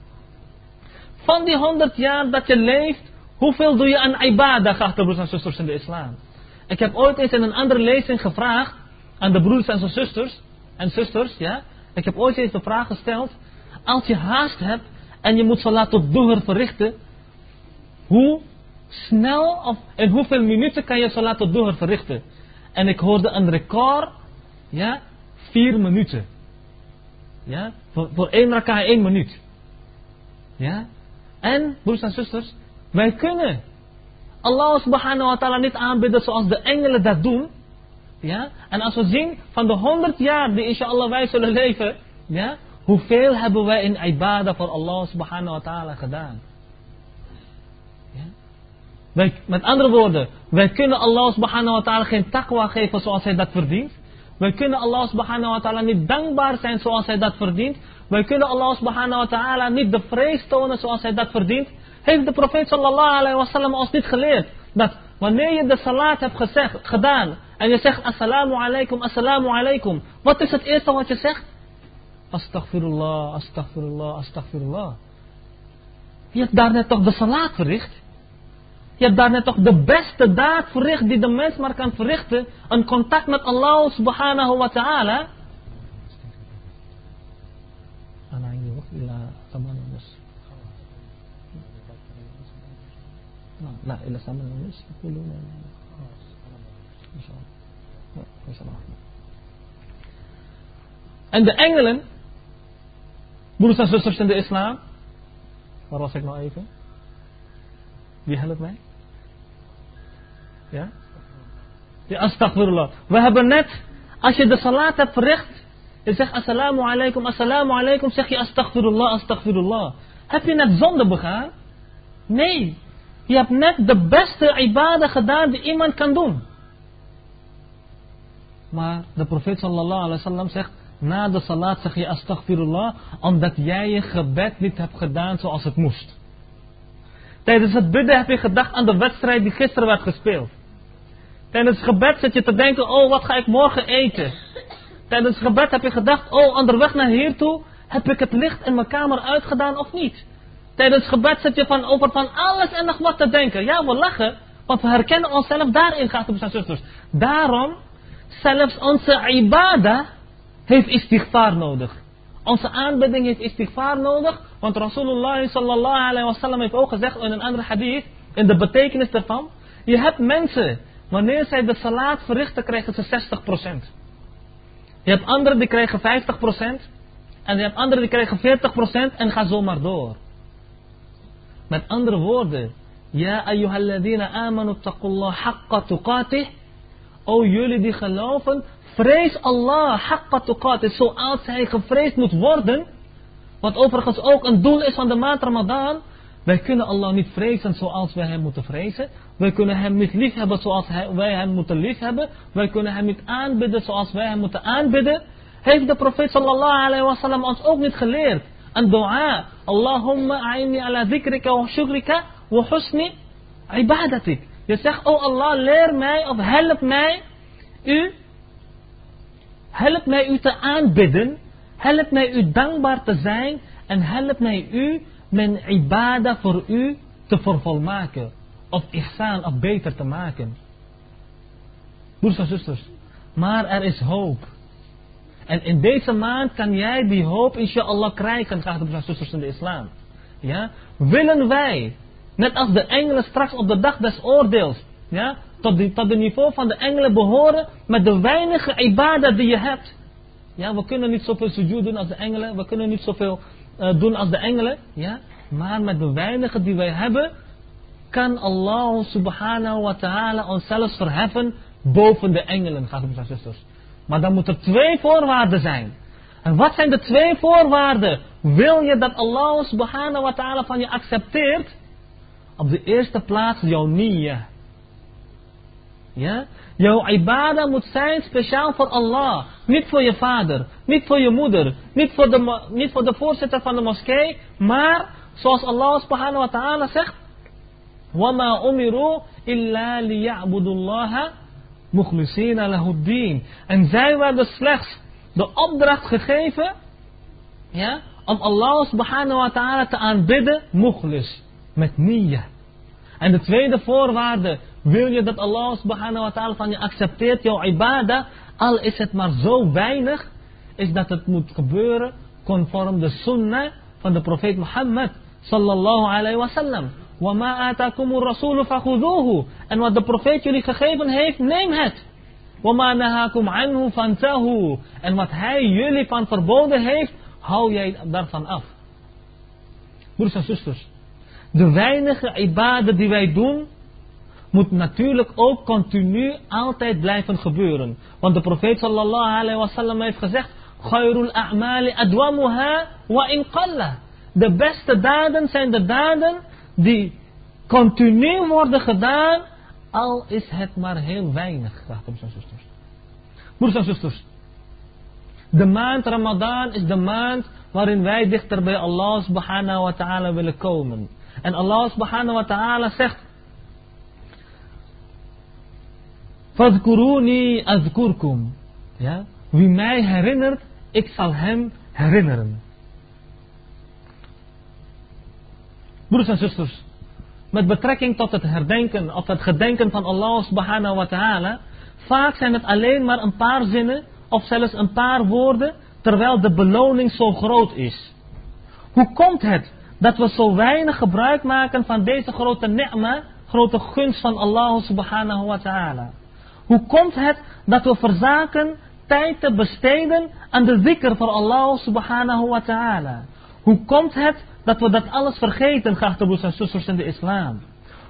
A: Van die 100 jaar dat je leeft, hoeveel doe je aan ibadah, achter broers en zusters in de islam? Ik heb ooit eens in een andere lezing gevraagd aan de broers en zusters. En zusters, ja. Ik heb ooit eens de vraag gesteld. Als je haast hebt en je moet salat tot duhur verrichten. Hoe snel of in hoeveel minuten kan je salat tot duhur verrichten? En ik hoorde een record. Ja. Vier minuten. Ja. Voor, voor één raka één minuut. Ja. En broers en zusters. Wij kunnen Allah subhanahu wa ta'ala niet aanbidden zoals de engelen dat doen. Ja? En als we zien van de 100 jaar die inshallah wij zullen leven. Ja? Hoeveel hebben wij in ibadah voor Allah subhanahu wa ta'ala gedaan. Ja? Wij, met andere woorden. Wij kunnen Allah subhanahu wa ta'ala geen takwa geven zoals hij dat verdient. Wij kunnen Allah subhanahu wa ta'ala niet dankbaar zijn zoals hij dat verdient. Wij kunnen Allah subhanahu wa ta'ala niet de vrees tonen zoals hij dat verdient heeft de profeet sallallahu alaihi wasallam ons niet geleerd. Dat wanneer je de salaat hebt gezegd, gedaan en je zegt assalamu alaikum, assalamu alaikum. Wat is het eerste wat je zegt? Astaghfirullah, astaghfirullah, astaghfirullah. Je hebt daarnet toch de salaat verricht? Je hebt daarnet toch de beste daad verricht die de mens maar kan verrichten. Een contact met Allah subhanahu wa ta'ala. Nah, إلى سامن الناس يقولون ما شاء الله ما شاء الله En de engelen, broeders en zusters in de islam, waar was ik nou even? Wie helpt mij? Ja? Ja, astaghfirullah. We hebben net, als je de salat hebt verricht, je zegt assalamu alaikum, assalamu alaikum, zeg je astaghfirullah, astaghfirullah. Heb je net zonde begaan? Nee, Je hebt net de beste ibadah gedaan die iemand kan doen. Maar de profeet sallallahu alaihi wasallam zegt, na de salat zeg je astaghfirullah, omdat jij je gebed niet hebt gedaan zoals het moest. Tijdens het bidden heb je gedacht aan de wedstrijd die gisteren werd gespeeld. Tijdens het gebed zit je te denken, oh wat ga ik morgen eten? Tijdens het gebed heb je gedacht, oh onderweg naar hier toe, heb ik het licht in mijn kamer uitgedaan of niet? Tijdens gebed zit je van over van alles en nog wat te denken. Ja, we lachen, want we herkennen onszelf daarin, gaat en zusters. Daarom, zelfs onze ibadah heeft istighfar nodig. Onze aanbidding heeft istighfar nodig, want Rasulullah sallallahu alayhi wasallam heeft ook gezegd in een andere hadith, in de betekenis daarvan, je hebt mensen, wanneer zij de salaat verrichten, krijgen ze 60%. Je hebt anderen die krijgen 50%, en je hebt anderen die krijgen 40% en gaan zomaar door. Met andere woorden, Ja ayyuhalladina amanu taqullah haqqa tuqatih. O jullie die geloven, vrees Allah haqqa tuqatih, zoals hij gevreesd moet worden. Wat overigens ook een doel is van de maand Ramadan. Wij kunnen Allah niet vrezen zoals wij hem moeten vrezen. Wij kunnen hem niet liefhebben zoals wij hem moeten liefhebben. Wij kunnen hem niet aanbidden zoals wij hem moeten aanbidden. Heeft de profeet sallallahu alaihi wasallam ons ook niet geleerd. Een dua Allahumma a'inni ala zikrika wa shukrika wa husni ibadatik. Je zegt, oh Allah, leer mij of help mij u, help mij u te aanbidden, help mij u dankbaar te zijn en help mij u mijn ibada voor u te vervolmaken of ihsaan of beter te maken. Broers en zusters, maar er is hoop. En in deze maand kan jij die hoop inshallah krijgen, geachte broers en zusters in de islam. Ja? Willen wij, net als de engelen straks op de dag des oordeels, ja, tot, die, tot de niveau van de engelen behoren met de weinige ibadah die je hebt. Ja, we kunnen niet zoveel sujud doen als de engelen, we kunnen niet zoveel uh, doen als de engelen, ja? maar met de weinige die wij hebben, kan Allah subhanahu wa ta'ala ons zelfs verheffen boven de engelen, gaat broers en zusters. Maar dan moeten er twee voorwaarden zijn. En wat zijn de twee voorwaarden? Wil je dat Allah subhanahu wa ta'ala van je accepteert? Op de eerste plaats jouw niyyah. Ja? Jouw ibada moet zijn speciaal voor Allah. Niet voor je vader, niet voor je moeder, niet voor de, niet voor de voorzitter van de moskee. Maar zoals Allah subhanahu wa ta'ala zegt. وَمَا أُمِرُوا إِلَّا لِيَعْبُدُ Mughlisina lahuddin. En zij werden slechts de opdracht gegeven ja, om Allah subhanahu wa ta'ala te aanbidden, mughlis, met niya. En de tweede voorwaarde, wil je dat Allah subhanahu wa ta'ala van je accepteert, jouw ibadah, al is het maar zo weinig, is dat het moet gebeuren conform de sunnah van de profeet Mohammed sallallahu alayhi wa sallam. Wama atakumur rasulu En wat de profeet jullie gegeven heeft, neem het. Wama nahakum anhu En wat hij jullie van verboden heeft, hou jij daarvan af. Broers en zusters, de weinige ibaden die wij doen, moet natuurlijk ook continu altijd blijven gebeuren. Want de profeet sallallahu wa wasallam heeft gezegd, Khairul a'mali adwamuha wa in De beste daden zijn de daden die continu worden gedaan, al is het maar heel weinig, broeders en zusters. Broers en zusters, de maand Ramadan is de maand waarin wij dichter bij Allah subhanahu wa ta'ala willen komen. En Allah subhanahu wa ta'ala zegt, Fadkuruni azkurkum. Ja? Wie mij herinnert, ik zal hem herinneren. Broeders en zusters, met betrekking tot het herdenken of het gedenken van Allah subhanahu wa ta'ala, vaak zijn het alleen maar een paar zinnen of zelfs een paar woorden, terwijl de beloning zo groot is. Hoe komt het dat we zo weinig gebruik maken van deze grote ni'ma, grote gunst van Allah subhanahu wa ta'ala? Hoe komt het dat we verzaken tijd te besteden aan de zikker voor Allah subhanahu wa ta'ala? Hoe komt het dat we dat alles vergeten, geachte broers en zusters in de islam.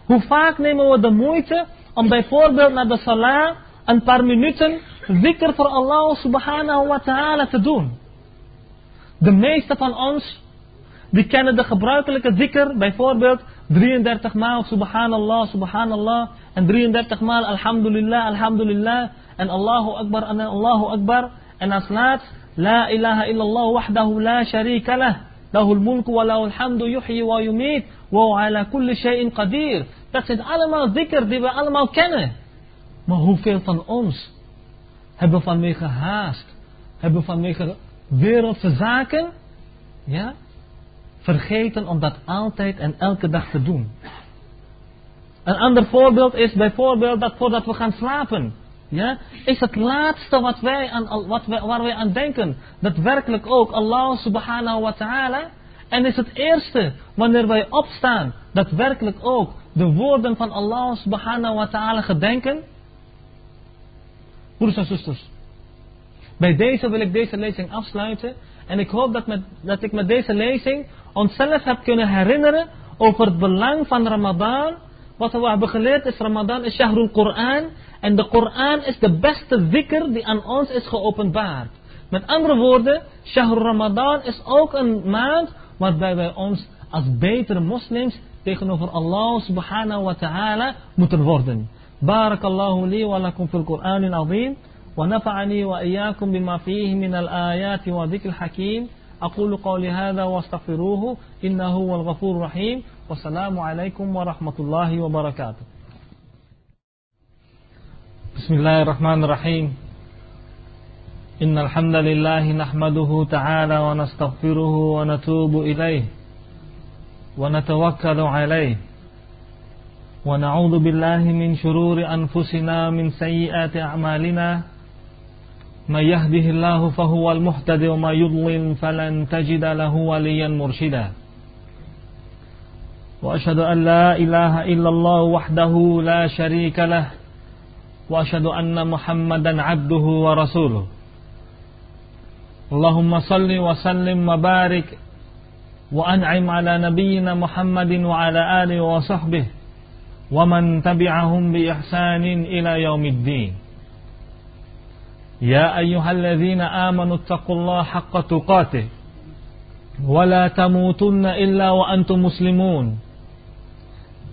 A: Hoe vaak nemen we de moeite om bijvoorbeeld na de salah een paar minuten zikr voor Allah subhanahu wa ta'ala te doen. De meeste van ons, die kennen de gebruikelijke zikr, bijvoorbeeld 33 maal subhanallah, subhanallah, en 33 maal alhamdulillah, alhamdulillah, en Allahu akbar, en Allahu akbar, en als laatst, la ilaha illallah wahdahu la sharika lah. Dat zijn allemaal dikker die we allemaal kennen. Maar hoeveel van ons hebben van mij gehaast, hebben van vanwege wereldse zaken, ja, vergeten om dat altijd en elke dag te doen. Een ander voorbeeld is bijvoorbeeld dat voordat we gaan slapen, ja, is het laatste wat wij aan, wat wij, waar wij aan denken. Dat werkelijk ook Allah subhanahu wa ta'ala. En is het eerste wanneer wij opstaan dat werkelijk ook de woorden van Allah subhanahu wa ta'ala gedenken. Broers en zusters, bij deze wil ik deze lezing afsluiten. En ik hoop dat, met, dat ik met deze lezing onszelf heb kunnen herinneren over het belang van Ramadan. Wat we hebben geleerd is Ramadan is Shahrul Quran. En de Koran is de beste wikker die aan ons is geopenbaard. Met andere woorden, Shahr Ramadan is ook een maand waarbij wij ons als betere moslims tegenover Allah subhanahu wa ta'ala moeten worden. Barakallahu li wa lakum fil Qur'an al-azim. ونفعني وإياكم min al من wa وذكر الحكيم أقول قولي هذا واستغفروه إنه هو الغفور الرحيم والسلام عليكم ورحمة الله وبركاته بسم الله الرحمن الرحيم إن الحمد لله نحمده تعالى ونستغفره ونتوب إليه ونتوكل عليه ونعوذ بالله من شرور أنفسنا من سيئات أعمالنا من يهده الله فهو المهتد وما يضلل فلن تجد له وليا مرشدا وأشهد أن لا إله إلا الله وحده لا شريك له وأشهد أن محمدا عبده ورسوله اللهم صل وسلم وبارك وأنعم على نبينا محمد وعلى آله وصحبه ومن تبعهم بإحسان إلى يوم الدين يا أيها الذين آمنوا اتقوا الله حق تقاته ولا تموتن إلا وأنتم مسلمون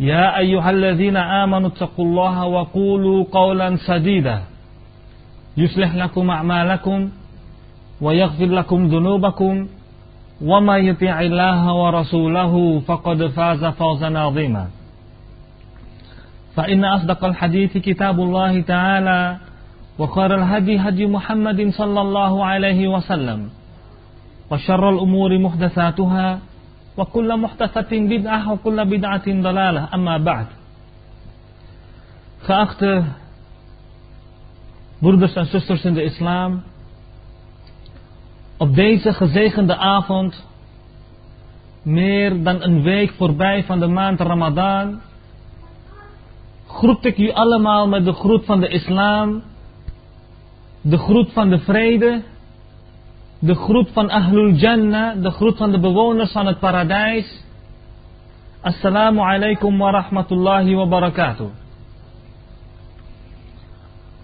A: يا أيها الذين آمنوا اتقوا الله وقولوا قولا سديدا يصلح لكم أعمالكم ويغفر لكم ذنوبكم وما يطيع الله ورسوله فقد فاز فوزا عظيما فإن أصدق الحديث كتاب الله تعالى وخير الهدي هدي محمد صلى الله عليه وسلم وشر الأمور محدثاتها وكل محدثة wa وكل bidatin ضلالة amma بعد Geachte broeders en zusters in de islam, op deze gezegende avond, meer dan een week voorbij van de maand Ramadan, groet ik u allemaal met de groet van de islam, de groet van de vrede de groep van Ahlul Jannah, de groep van de bewoners van het paradijs. Assalamu alaikum wa rahmatullahi wa barakatuh.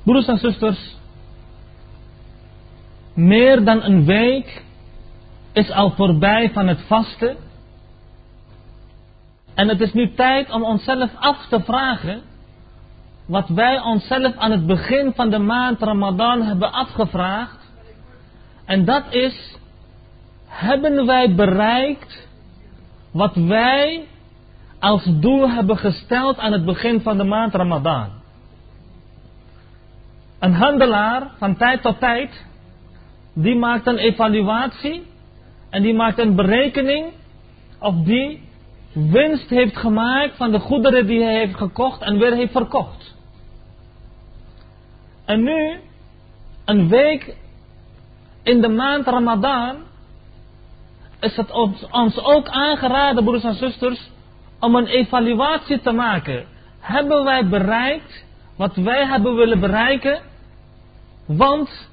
A: Broers en zusters, meer dan een week is al voorbij van het vasten. En het is nu tijd om onszelf af te vragen wat wij onszelf aan het begin van de maand Ramadan hebben afgevraagd en dat is, hebben wij bereikt wat wij als doel hebben gesteld aan het begin van de maand Ramadan? Een handelaar van tijd tot tijd, die maakt een evaluatie en die maakt een berekening of die winst heeft gemaakt van de goederen die hij heeft gekocht en weer heeft verkocht. En nu, een week in de maand Ramadan is het ons, ook aangeraden, broers en zusters, om een evaluatie te maken. Hebben wij bereikt wat wij hebben willen bereiken? Want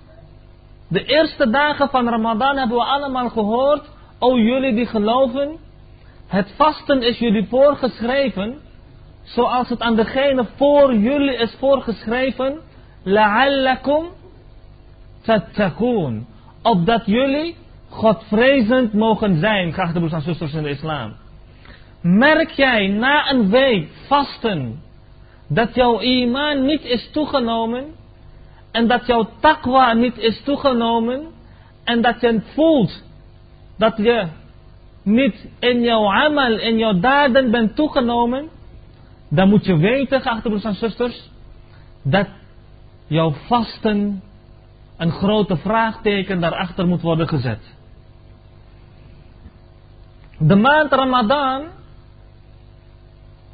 A: de eerste dagen van Ramadan hebben we allemaal gehoord, o jullie die geloven, het vasten is jullie voorgeschreven, zoals het aan degene voor jullie is voorgeschreven, la'allakum tattakoon opdat jullie Godvrezend mogen zijn, geachte broers en zusters in de islam. Merk jij na een week vasten dat jouw iman niet is toegenomen en dat jouw takwa niet is toegenomen en dat je voelt dat je niet in jouw amal, in jouw daden bent toegenomen, dan moet je weten, geachte broers en zusters, dat jouw vasten een grote vraagteken daarachter moet worden gezet. De maand Ramadan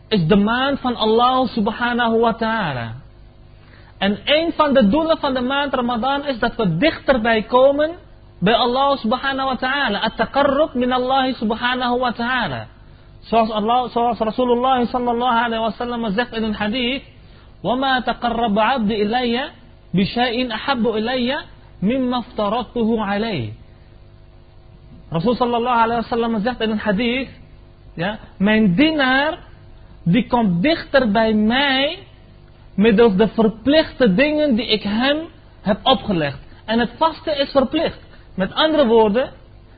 A: is de maand van Allah subhanahu wa ta'ala. En een van de doelen van de maand Ramadan is dat we dichterbij komen bij Allah subhanahu wa ta'ala. At-taqarrub min Allah subhanahu wa ta'ala. Zoals, zoals Rasulullah sallallahu Alaihi wa sallam zegt in een hadith. وَمَا تَقَرَّبَ عَبْدِ إِلَيَّ bishayin ahabbu ilayya mimma aftaratuhu alaih. Rasul sallallahu alaihi wasallam zegt in een hadith, ja, mijn dienaar die komt dichter bij mij middels de verplichte dingen die ik hem heb opgelegd. En het vaste is verplicht. Met andere woorden,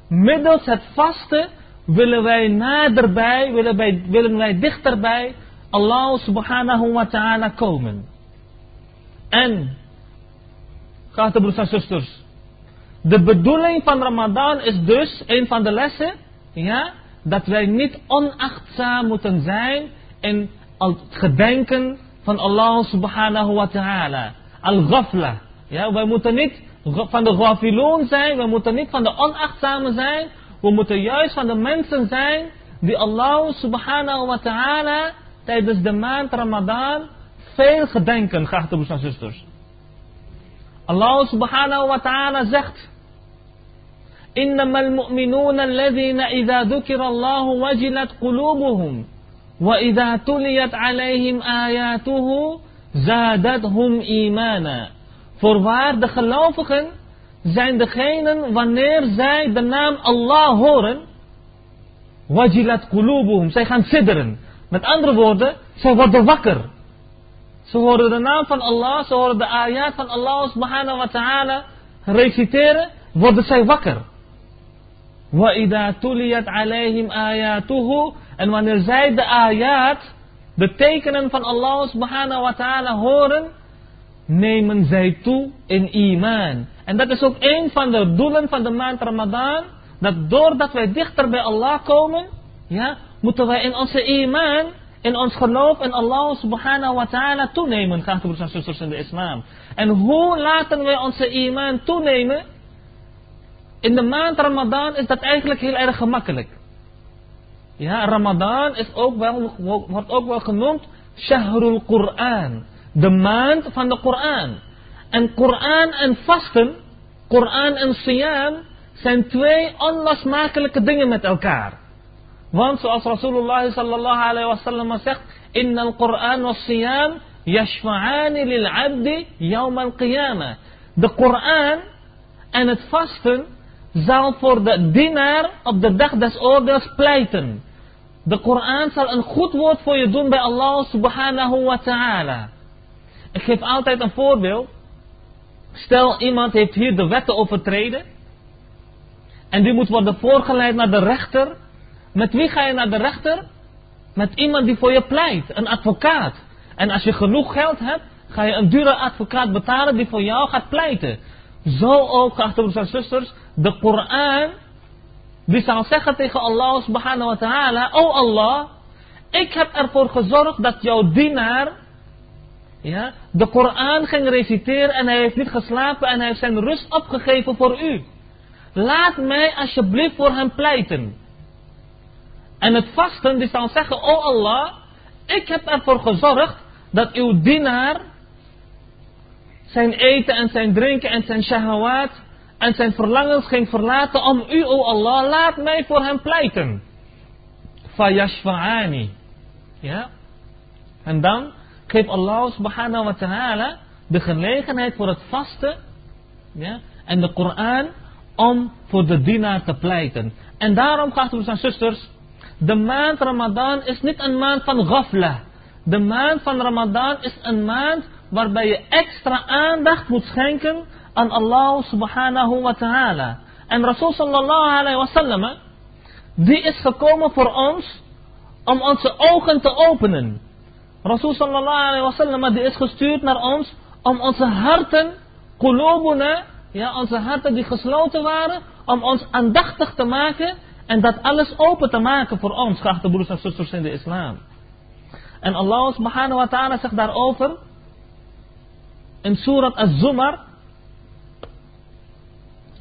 A: middels het vaste willen wij naderbij, willen wij, willen wij dichterbij Allah subhanahu wa ta'ala komen. En geachte broeders en zusters. De bedoeling van Ramadan is dus, een van de lessen, ja, dat wij niet onachtzaam moeten zijn in het gedenken van Allah subhanahu wa ta'ala. Al-ghafla. Ja, wij moeten niet van de ghafiloon zijn, we moeten niet van de onachtzamen zijn, we moeten juist van de mensen zijn die Allah subhanahu wa ta'ala tijdens de maand Ramadan veel gedenken, geachte broers en zusters. Allah subhanahu wa ta'ala zegt. Innamal mu'minuna alladhina idha dhukira Allahu wajilat qulubuhum. Wa idha tuliyat alayhim ayatuhu zadathum imana. Voorwaar de gelovigen zijn degenen wanneer zij de naam Allah horen. Wajilat qulubuhum. Zij gaan sidderen. Met andere woorden, zij worden wakker. Ze horen de naam van Allah, ze horen de ayat van Allah subhanahu wa ta'ala reciteren, worden zij wakker. وَإِذَا تُلِيَتْ عَلَيْهِمْ آيَاتُهُ En wanneer zij de ayat, de tekenen van Allah subhanahu wa ta'ala horen, nemen zij toe in iman. En dat is ook een van de doelen van de maand Ramadan, dat doordat wij dichter bij Allah komen, ja, moeten wij in onze iman in ons geloof in Allah subhanahu wa ta'ala toenemen, graag broers en zusters in de islam. En hoe laten we onze iman toenemen? In de maand Ramadan is dat eigenlijk heel erg gemakkelijk. Ja, Ramadan is ook wel, wordt ook wel genoemd Shahrul Quran. De maand van de Koran. En Koran en vasten, Koran en Siyam, zijn twee onlosmakelijke dingen met elkaar. Want zoals Rasulullah sallallahu alaihi wasallam zegt, al Quran was siyam yashfa'ani lil abdi yawm al qiyamah. De Koran en het vasten zal voor de dienaar op de dag des oordeels pleiten. De Koran zal een goed woord voor je doen bij Allah subhanahu wa ta'ala. Ik geef altijd een voorbeeld. Stel, iemand heeft hier de wetten overtreden. En die moet worden voorgeleid naar de rechter. Met wie ga je naar de rechter? Met iemand die voor je pleit, een advocaat. En als je genoeg geld hebt, ga je een dure advocaat betalen die voor jou gaat pleiten. Zo ook, geachte broers en zusters, de Koran, die zal zeggen tegen Allah subhanahu wa ta'ala, Oh Allah, ik heb ervoor gezorgd dat jouw dienaar ja, de Koran ging reciteren en hij heeft niet geslapen en hij heeft zijn rust opgegeven voor u. Laat mij alsjeblieft voor hem pleiten. En het vasten die zal zeggen, O oh Allah, ik heb ervoor gezorgd dat uw dienaar zijn eten en zijn drinken en zijn shahawat en zijn verlangens ging verlaten om u, O Allah, laat mij voor hem pleiten. Fayashfa'ani. Ja? En dan geeft Allah subhanahu wa ta'ala de gelegenheid voor het vasten ja? en de Koran om voor de dienaar te pleiten. En daarom, gaat u en zusters, de maand Ramadan is niet een maand van ghafla. De maand van Ramadan is een maand waarbij je extra aandacht moet schenken aan Allah subhanahu wa ta'ala. En Rasul sallallahu alayhi wa sallam, die is gekomen voor ons om onze ogen te openen. Rasul sallallahu alayhi wa sallam, die is gestuurd naar ons om onze harten, qulubuna, ja, onze harten die gesloten waren, om ons aandachtig te maken en dat alles open te maken voor ons, geachte broers en zusters in de islam. En Allah subhanahu wa ta'ala zegt daarover in Surat Az-Zumar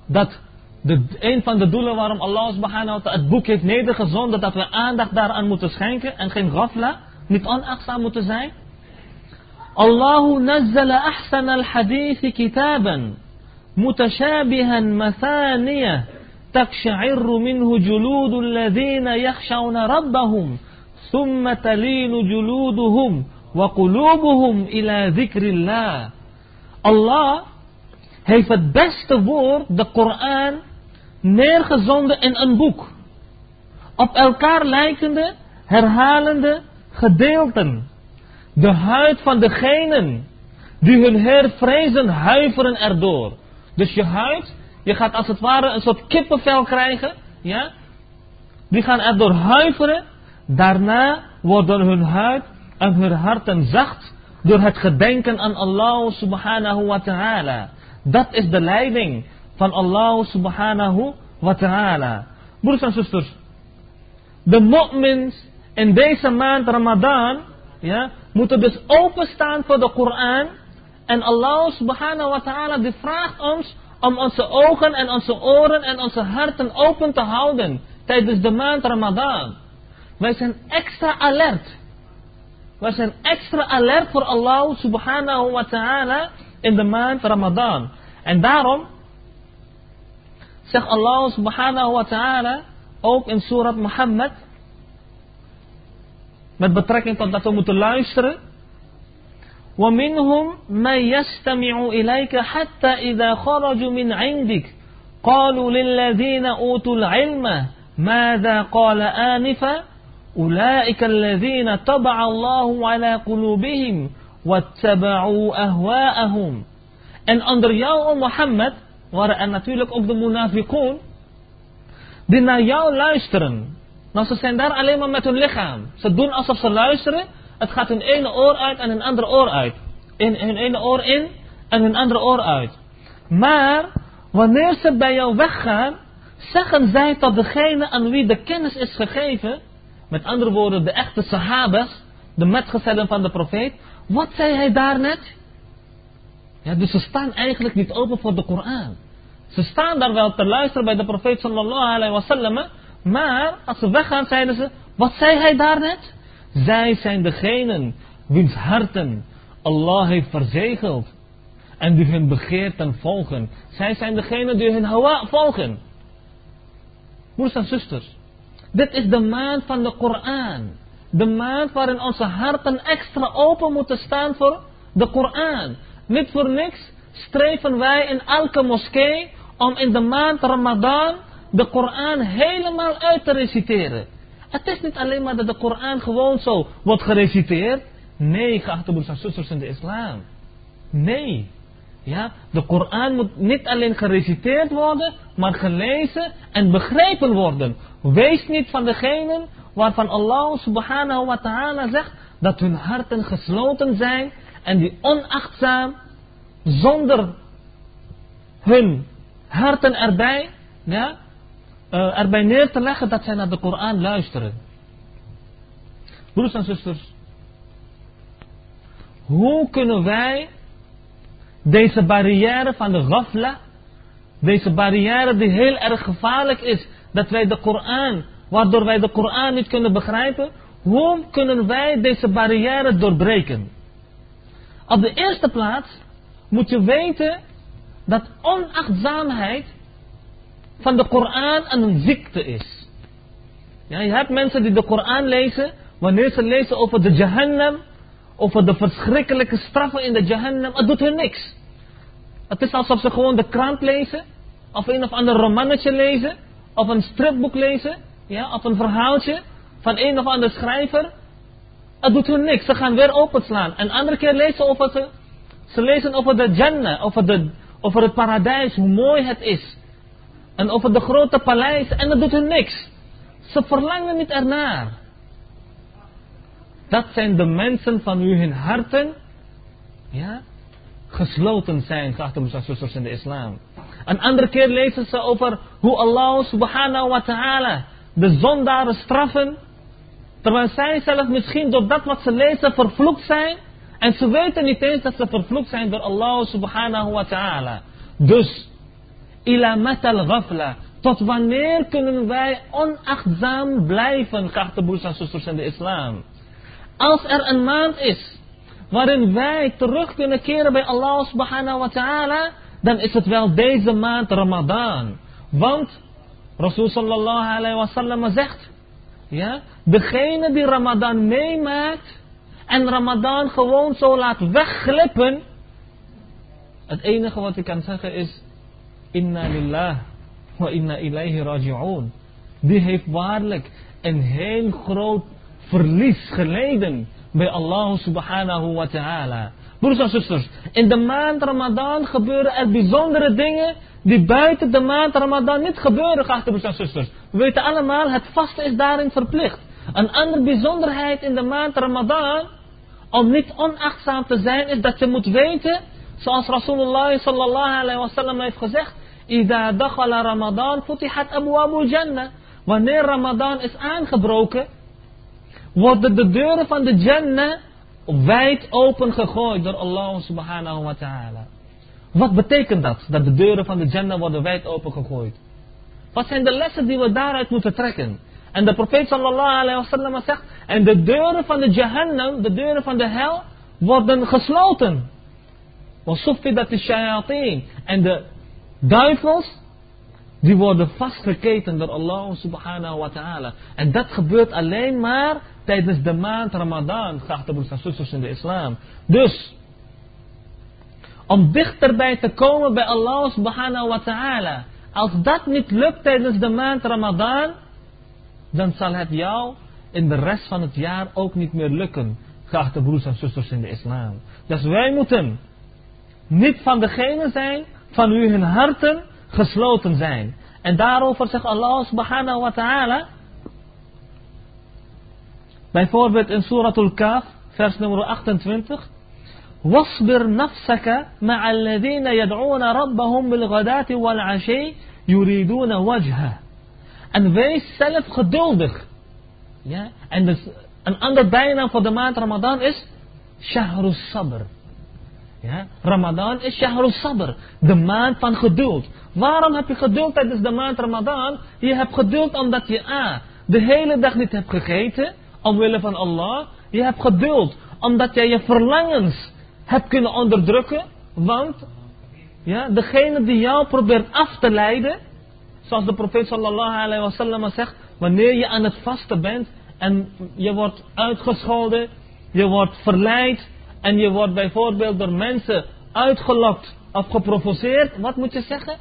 A: dat de, een van de doelen waarom Allah subhanahu wa ta'ala het boek heeft nedergezonden, dat we aandacht daaraan moeten schenken en geen gafla, niet onachtzaam moeten zijn. Allahu nazzala ahsan al-hadithi kitaban, mutashabihan mathaniya, تقشعر minhu juludul الذين yakhshawna rabbahum thumma Talinu, juluduhum wa qulubuhum ila الله Allah heeft het beste woord, de Koran, neergezonden in een boek. Op elkaar lijkende, herhalende gedeelten. De huid van degenen die hun Heer vrezen, huiveren erdoor. Dus je huid je gaat als het ware een soort kippenvel krijgen. Ja? Die gaan erdoor huiveren. Daarna worden hun huid en hun harten zacht door het gedenken aan Allah subhanahu wa ta'ala. Dat is de leiding van Allah subhanahu wa ta'ala. Broers en zusters, de mu'mins in deze maand Ramadan ja, moeten dus openstaan voor de Koran. En Allah subhanahu wa ta'ala die vraagt ons om onze ogen en onze oren en onze harten open te houden tijdens de maand Ramadan. Wij zijn extra alert. Wij zijn extra alert voor Allah subhanahu wa ta'ala in de maand Ramadan. En daarom zegt Allah subhanahu wa ta'ala ook in Surat Muhammad met betrekking tot dat we moeten luisteren ومنهم من يستمع إليك حتى إذا خرجوا من عندك قالوا للذين أوتوا العلم ماذا قال آنفا أولئك الذين طبع الله على قلوبهم واتبعوا أهواءهم En onder jou, o Mohammed, waren er natuurlijk ook de munafiqoon, die naar jou luisteren. Nou, ze zijn daar alleen maar met hun lichaam. Ze doen alsof ze luisteren, Het gaat hun ene oor uit en hun andere oor uit. In hun ene oor in en hun andere oor uit. Maar wanneer ze bij jou weggaan, zeggen zij tot degene aan wie de kennis is gegeven, met andere woorden de echte Sahabes, de metgezellen van de profeet, wat zei hij daarnet? Ja, dus ze staan eigenlijk niet open voor de Koran. Ze staan daar wel te luisteren bij de profeet sallallahu alayhi wasallam, maar als ze weggaan zeiden ze, wat zei hij daarnet? Zij zijn degenen wiens harten Allah heeft verzegeld. En die hun begeerten volgen. Zij zijn degenen die hun hawa volgen. Broers en zusters. Dit is de maand van de Koran. De maand waarin onze harten extra open moeten staan voor de Koran. Niet voor niks streven wij in elke moskee om in de maand Ramadan de Koran helemaal uit te reciteren. Het is niet alleen maar dat de Koran gewoon zo wordt gereciteerd. Nee, geachte broers en zusters in de islam. Nee. Ja, de Koran moet niet alleen gereciteerd worden, maar gelezen en begrepen worden. Wees niet van degene waarvan Allah subhanahu wa ta'ala zegt dat hun harten gesloten zijn en die onachtzaam, zonder hun harten erbij, ja, uh, erbij neer te leggen dat zij naar de Koran luisteren. Broers en zusters, hoe kunnen wij deze barrière van de ghafla, deze barrière die heel erg gevaarlijk is, dat wij de Koran, waardoor wij de Koran niet kunnen begrijpen, hoe kunnen wij deze barrière doorbreken? Op de eerste plaats moet je weten dat onachtzaamheid van de Koran een ziekte is. Ja, je hebt mensen die de Koran lezen, wanneer ze lezen over de Jahannam, over de verschrikkelijke straffen in de Jahannam, het doet hun niks. Het is alsof ze gewoon de krant lezen, of een of ander romannetje lezen, of een stripboek lezen, ja, of een verhaaltje van een of ander schrijver. Het doet hun niks, ze gaan weer openslaan. En andere keer lezen over ze, ze lezen over de Jannah, over, de, over het paradijs, hoe mooi het is en over de grote paleis en dat doet hun niks. Ze verlangen niet ernaar. Dat zijn de mensen van wie hun harten ja, gesloten zijn, geachte zusters in de islam. Een andere keer lezen ze over hoe Allah subhanahu wa ta'ala de zondaren straffen. Terwijl zij zelf misschien door dat wat ze lezen vervloekt zijn. En ze weten niet eens dat ze vervloekt zijn door Allah subhanahu wa ta'ala. Dus Ila al ghafla. Tot wanneer kunnen wij onachtzaam blijven, geachte broers en zusters in de islam? Als er een maand is waarin wij terug kunnen keren bij Allah subhanahu wa ta'ala, dan is het wel deze maand Ramadan. Want Rasul sallallahu alayhi wa sallam zegt, ja, degene die Ramadan meemaakt en Ramadan gewoon zo laat wegglippen, het enige wat ik kan zeggen is, Inna lillah wa inna ilaihi raji'un. Die heeft waarlijk een heel groot verlies geleden bij Allah subhanahu wa ta'ala. Broers en zusters, in de maand Ramadan gebeuren er bijzondere dingen die buiten de maand Ramadan niet gebeuren, geachte broers en zusters. We weten allemaal, het vasten is daarin verplicht. Een andere bijzonderheid in de maand Ramadan, om niet onachtzaam te zijn, is dat je moet weten, zoals Rasulullah sallallahu alayhi wa sallam heeft gezegd, Ida dakhala Ramadan futihat abwabul jannah. Wanneer Ramadan is aangebroken, worden de deuren van de Jannah wijd open gegooid door Allah subhanahu wa ta'ala. Wat betekent dat? Dat de deuren van de Jannah worden wijd open gegooid. Wat zijn de lessen die we daaruit moeten trekken? En de profeet sallallahu alaihi wasallam zegt, en de deuren van de Jahannam, de deuren van de hel, worden gesloten. dat is shayateen. En de duivels, die worden vastgeketen door Allah subhanahu wa ta'ala. En dat gebeurt alleen maar tijdens de maand Ramadan, geachte broers en zusters in de islam. Dus, om dichterbij te komen bij Allah subhanahu wa ta'ala. Als dat niet lukt tijdens de maand Ramadan, dan zal het jou in de rest van het jaar ook niet meer lukken, geachte broers en zusters in de islam. Dus wij moeten niet van degene zijn van wie hun harten gesloten zijn. En daarover zegt Allah subhanahu wa ta'ala, bijvoorbeeld in al Kaf, vers nummer 28, واصبر نفسك مع الذين يدعون ربهم بالغداة والعشي يريدون وجهه en wees zelf geduldig ja? en dus, een ander bijnaam voor de maand Ramadan is Shahru sabr. Ja? Ramadan is Shahrul Sabr, de maand van geduld. Waarom heb je geduld tijdens de maand Ramadan? Je hebt geduld omdat je A, de hele dag niet hebt gegeten, omwille van Allah. Je hebt geduld omdat jij je verlangens hebt kunnen onderdrukken, want ja, degene die jou probeert af te leiden, zoals de profeet sallallahu alaihi wasallam zegt, wanneer je aan het vasten bent en je wordt uitgescholden, je wordt verleid, en je wordt bijvoorbeeld door mensen uitgelokt of geprovoceerd, wat moet je zeggen?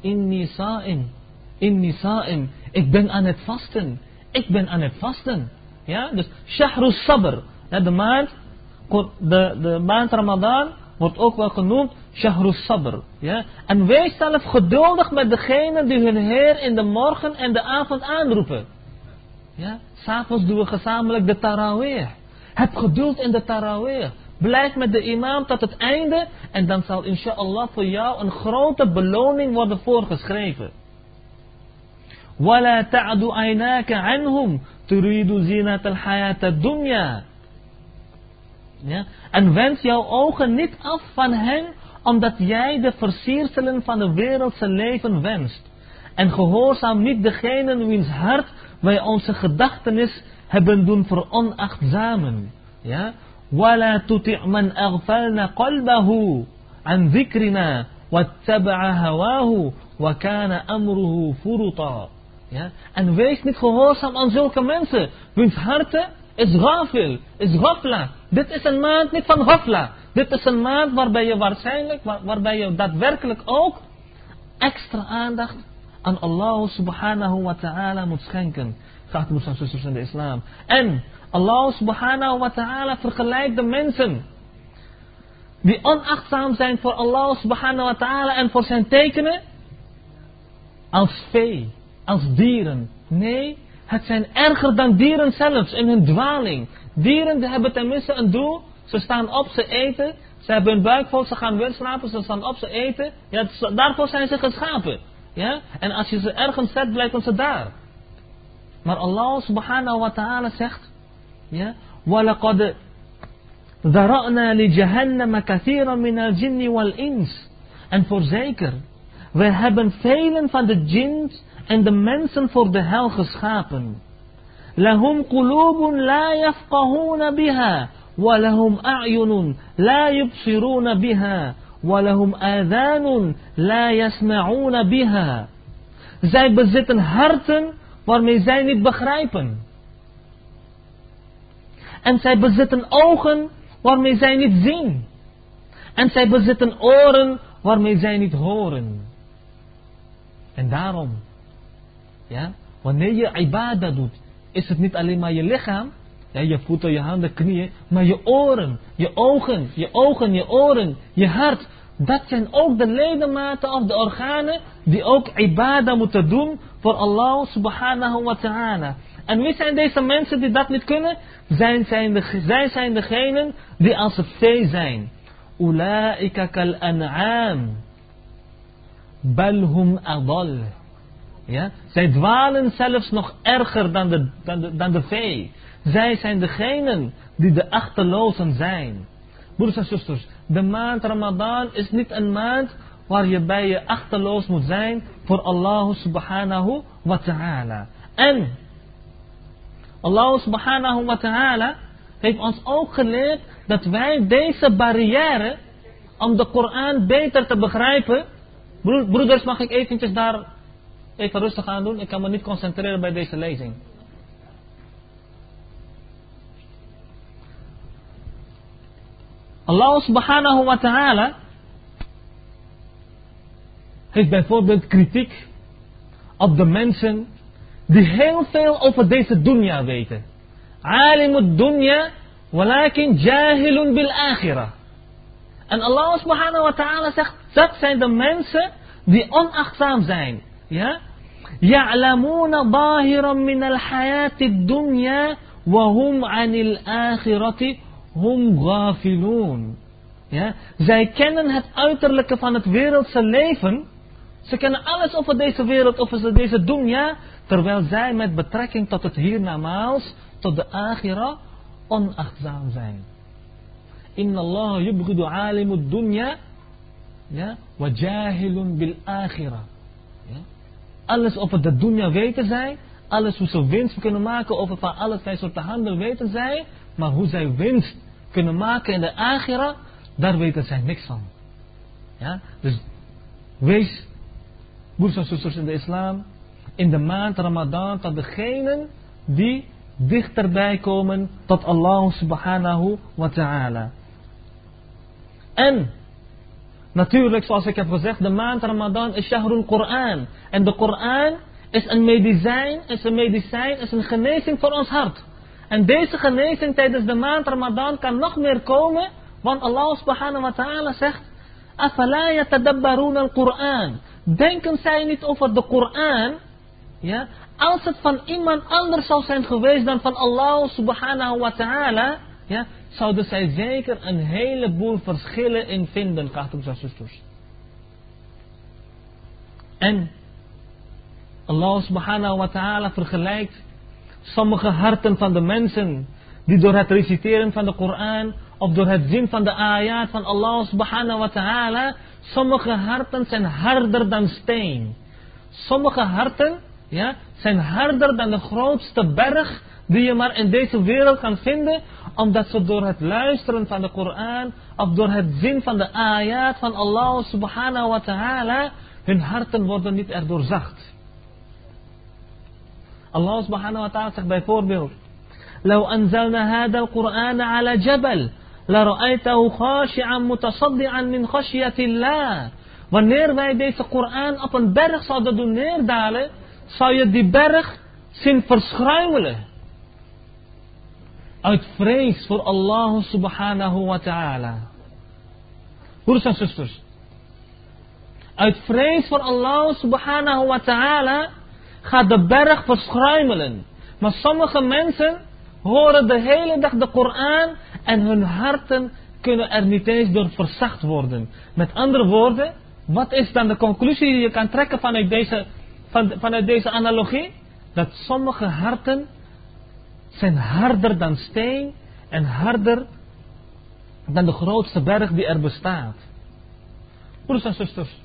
A: In nisa'in. in nisa'in. Ik ben aan het vasten. Ik ben aan het vasten. Ja, dus shahru sabr. De maand, de, de maand Ramadan wordt ook wel genoemd shahru sabr. Ja? En wees zelf geduldig met degenen die hun Heer in de morgen en de avond aanroepen. Ja? S'avonds doen we gezamenlijk de tarawih. Heb geduld in de Taraweer. Blijf met de imam tot het einde. En dan zal inshallah voor jou een grote beloning worden voorgeschreven. وَلَا تَعْدُ عَيْنَاكَ عَنْهُمْ تُرِيدُ زِينَةَ الْحَيَاةَ الدُّنْيَا ja? En wens jouw ogen niet af van hen, omdat jij de versierselen van het wereldse leven wenst. En gehoorzaam niet degene wiens hart wij onze gedachtenis hebben doen veronachtzamen. Ja? وَلَا man aghfalna qalbahu an عَنْ ذِكْرِنَا وَاتَّبَعَ wa kana amruhu فُرُطًا ja? En wees niet gehoorzaam aan zulke mensen. Wiens hart, is gafil, is gafla. Dit is een maand niet van gafla. Dit is een maand waarbij je waarschijnlijk, waarbij je daadwerkelijk ook extra aandacht aan Allah subhanahu wa ta'ala moet schenken geachte moeders en zusters in de islam. En Allah subhanahu wa ta'ala vergelijkt de mensen die onachtzaam zijn voor Allah subhanahu wa ta'ala en voor zijn tekenen als vee, als dieren. Nee, het zijn erger dan dieren zelfs in hun dwaling. Dieren die hebben tenminste een doel. Ze staan op, ze eten. Ze hebben hun buik vol, ze gaan weer slapen. Ze staan op, ze eten. Ja, daarvoor zijn ze geschapen. Ja? En als je ze ergens zet, blijven ze daar. Maar Allah subhanahu wa ta'ala zegt, ja, وَلَقَدْ ذَرَأْنَا لِجَهَنَّمَ كَثِيرًا مِنَ الْجِنِّ وَالْإِنْس En voorzeker, wij hebben velen van de djinns en de mensen voor de hel geschapen. لهم قلوب لا يفقهون بها ولهم أعين لا يبصرون بها ولهم آذان لا يسمعون بها Zij bezitten harten waarmee zij niet begrijpen. En zij bezitten ogen waarmee zij niet zien. En zij bezitten oren waarmee zij niet horen. En daarom, ja, wanneer je ibadah doet, is het niet alleen maar je lichaam, je voeten, je handen, knieën, maar je oren, je ogen, je ogen, je oren, je hart. Dat zijn ook de ledematen of de organen die ook ibadah moeten doen voor Allah subhanahu wa ta'ala. En wie zijn deze mensen die dat niet kunnen? Zij zijn, de, zij zijn degenen die als vee zijn. Ula'ika kal an'am. Balhum adal. Ja? Zij dwalen zelfs nog erger dan de, dan, de, dan de vee. Zij zijn degenen die de achterlozen zijn. Broeders en zusters, de maand Ramadan is niet een maand waar je achterloos moet zijn voor Allah subhanahu wa ta'ala. En Allah subhanahu wa ta'ala heeft ons ook geleerd dat wij deze barrière, om de Koran beter te begrijpen, broeders mag ik eventjes daar even rustig aan doen, ik kan me niet concentreren bij deze lezing. Allah subhanahu wa ta'ala is bijvoorbeeld kritiek op de mensen die heel veel over deze dunya weten. Alimud dunya, walakin jahilun bil akhirah. En Allah subhanahu wa ta'ala zegt, dat zijn de mensen die onachtzaam zijn. Ja? Ya'lamuna zahiran min al-hayati dunya, wa hum anil akhirati hum ghafilun. Ja? Zij kennen het uiterlijke van het wereldse leven, ze kennen alles over deze wereld, over deze dunya, terwijl zij met betrekking tot het hiernamaals, tot de agira, onachtzaam zijn. Inna Allah yubghidu alimud dunya, ja, wa jahilun bil akhirah. Ja. Alles over de dunya weten zij, alles hoe ze winst kunnen maken, over van soort soorten handel weten zij, maar hoe zij winst kunnen maken in de agira, daar weten zij niks van. Ja? Dus wees broers en zusters in de islam, in de maand Ramadan tot degenen die dichterbij komen tot Allah subhanahu wa ta'ala. En natuurlijk, zoals ik heb gezegd, de maand Ramadan is Shahrul Quran. En de Koran is een medicijn, is een medicijn, is een genezing voor ons hart. En deze genezing tijdens de maand Ramadan kan nog meer komen, want Allah subhanahu wa ta'ala zegt, أَفَلَا al الْقُرْآنَ denken zij niet over de Koran, ja, als het van iemand anders zou zijn geweest dan van Allah subhanahu wa ta'ala, ja, zouden zij zeker een heleboel verschillen in vinden, geachte en zusters. En Allah subhanahu wa ta'ala vergelijkt sommige harten van de mensen die door het reciteren van de Koran of door het zien van de ayat van Allah subhanahu wa ta'ala Sommige harten zijn harder dan steen. Sommige harten ja, zijn harder dan de grootste berg die je maar in deze wereld kan vinden, omdat ze door het luisteren van de Koran of door het zien van de ayat van Allah subhanahu wa ta'ala, hun harten worden niet erdoor zacht. Allah subhanahu wa ta'ala zegt bijvoorbeeld, لو أنزلنا هذا القرآن على جبل La ra'aitahu مُتَصَدِّعًا مِنْ min Allah. Wanneer wij deze Koran op een berg zouden doen neerdalen, zou je die berg zien verschruimelen. Uit vrees voor Allah subhanahu wa ta'ala. Broers en zusters. Uit vrees voor Allah subhanahu wa ta'ala gaat de berg verschuimelen. Maar sommige mensen horen de hele dag de Koran en hun harten kunnen er niet eens door verzacht worden. Met andere woorden, wat is dan de conclusie die je kan trekken vanuit deze, van, vanuit deze analogie? Dat sommige harten zijn harder dan steen en harder dan de grootste berg die er bestaat. Broers en zusters,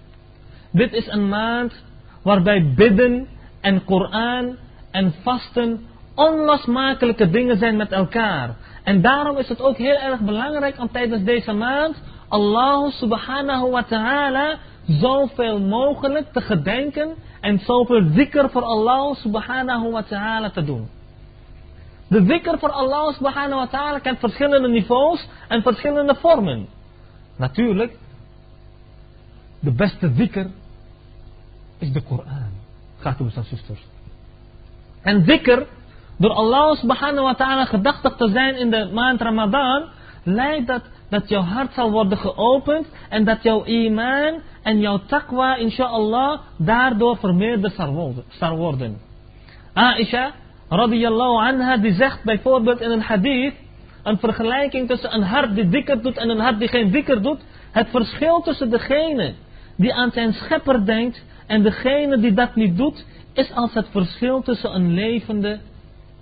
A: dit is een maand waarbij bidden en Koran en vasten onlosmakelijke dingen zijn met elkaar. En daarom is het ook heel erg belangrijk om tijdens deze maand Allah subhanahu wa ta'ala zoveel mogelijk te gedenken en zoveel dikker voor Allah subhanahu wa ta'ala te doen. De zikr voor Allah subhanahu wa ta'ala kent verschillende niveaus en verschillende vormen. Natuurlijk, de beste zikr is de Koran, gaat u en zusters. En door Allah subhanahu wa ta'ala gedachtig te zijn in de maand Ramadan, leidt dat dat jouw hart zal worden geopend en dat jouw iman en jouw taqwa, inshallah, daardoor vermeerderd zal worden. Aisha, radiyallahu anha, die zegt bijvoorbeeld in een hadith, een vergelijking tussen een hart die dikker doet en een hart die geen dikker doet, het verschil tussen degene die aan zijn schepper denkt en degene die dat niet doet, is als het verschil tussen een levende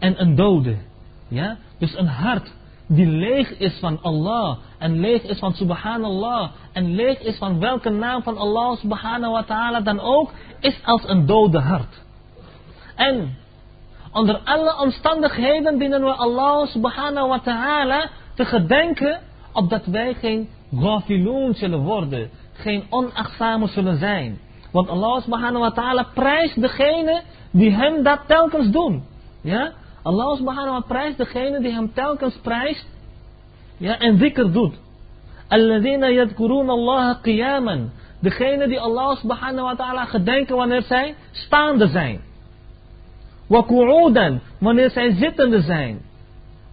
A: en een dode. Ja? Dus een hart die leeg is van Allah en leeg is van subhanallah en leeg is van welke naam van Allah subhanahu wa ta'ala dan ook, is als een dode hart. En onder alle omstandigheden dienen we Allah subhanahu wa ta'ala te gedenken opdat wij geen ghafiloon zullen worden, geen onachtzame zullen zijn. Want Allah subhanahu wa ta'ala prijst degene die hem dat telkens doen. Ja? Allah subhanahu wa prijst degene die hem telkens prijst ja, en dikker doet. Alladina yadkuroon Allah qiyaman. Degene die Allah subhanahu wa ta'ala gedenken wanneer zij staande zijn. Wa qu'udan, wanneer zij zittende zijn.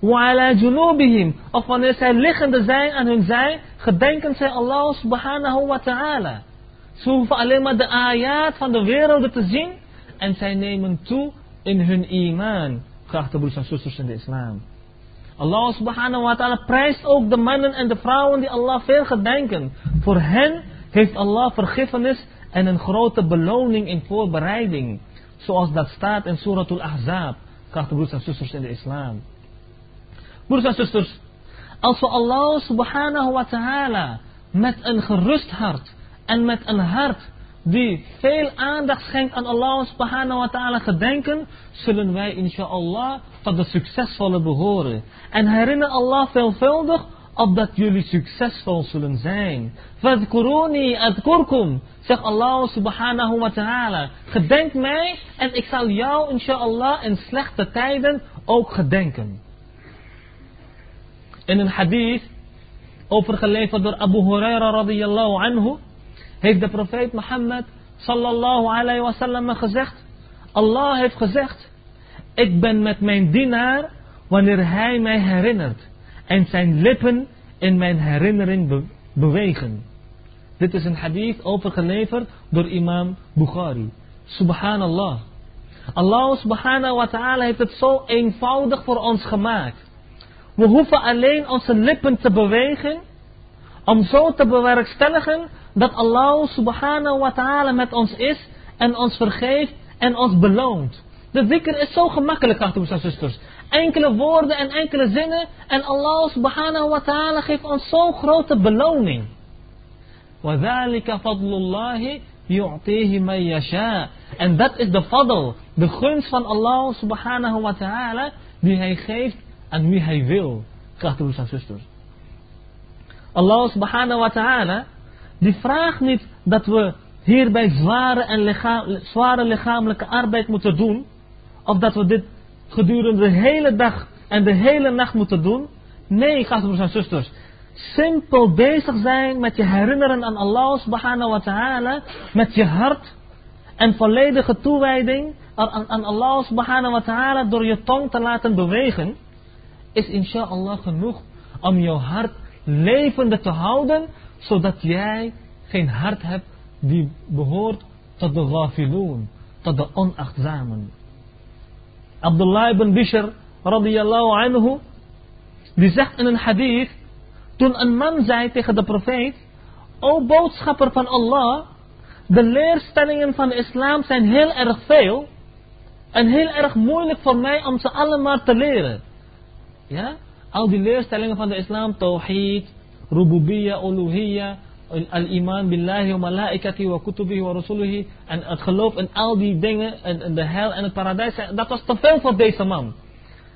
A: Wa ala junubihim, of wanneer zij liggende zijn aan hun zij, gedenken zij Allah subhanahu wa ta'ala. Ze hoeven alleen maar de ayat van de wereld te zien en zij nemen toe in hun iman geachte broers en zusters in de islam. Allah subhanahu wa ta'ala prijst ook de mannen en de vrouwen die Allah veel gedenken. Voor hen heeft Allah vergiffenis en een grote beloning in voorbereiding. Zoals dat staat in Suratul Ahzab, geachte broers en zusters in de islam. Broers en zusters, als we Allah subhanahu wa ta'ala met een gerust hart en met een hart die veel aandacht schenkt aan Allah subhanahu wa ta'ala gedenken, zullen wij inshallah tot de succesvolle behoren. En herinner Allah veelvuldig dat jullie succesvol zullen zijn. Fadkuruni adkurkum, zegt Allah subhanahu wa ta'ala. Gedenk mij en ik zal jou inshallah in slechte tijden ook gedenken. In een hadith, overgeleverd door Abu Huraira radiyallahu anhu, heeft de profeet Mohammed sallallahu alayhi sallam gezegd. Allah heeft gezegd, ik ben met mijn dienaar wanneer hij mij herinnert en zijn lippen in mijn herinnering bewegen. Dit is een hadith overgeleverd door imam Bukhari. Subhanallah. Allah subhanahu wa ta'ala heeft het zo eenvoudig voor ons gemaakt. We hoeven alleen onze lippen te bewegen om zo te bewerkstelligen dat Allah subhanahu wa ta'ala met ons is en ons vergeeft en ons beloont. De zikr is zo gemakkelijk, achter en zusters. Enkele woorden en enkele zinnen en Allah subhanahu wa ta'ala geeft ons zo'n grote beloning. Wa En dat is de fadl, de gunst van Allah subhanahu wa ta'ala, die hij geeft aan wie hij wil, geachte en zusters. Allah subhanahu wa ta'ala die vraagt niet dat we hierbij zware, en zware lichamelijke arbeid moeten doen. Of dat we dit gedurende de hele dag en de hele nacht moeten doen. Nee, gastbroers en zusters. Simpel bezig zijn met je herinneren aan Allah subhanahu wa ta'ala. Met je hart en volledige toewijding aan, aan Allah subhanahu wa ta'ala door je tong te laten bewegen. Is inshallah genoeg om jouw hart levende te houden zodat jij geen hart hebt die behoort tot de gafiloon, tot de onachtzamen. Abdullah ibn Bishr radiyallahu anhu, die zegt in een hadith, toen een man zei tegen de profeet, O boodschapper van Allah, de leerstellingen van de islam zijn heel erg veel en heel erg moeilijk voor mij om ze allemaal te leren. Ja? Al die leerstellingen van de islam, tawhid, rububiyah, het al-iman billahi wa malaikati wa kutubihi wa rasulihi. En het geloof in al die dingen, en, en de hel en het paradijs, dat was te veel voor deze man.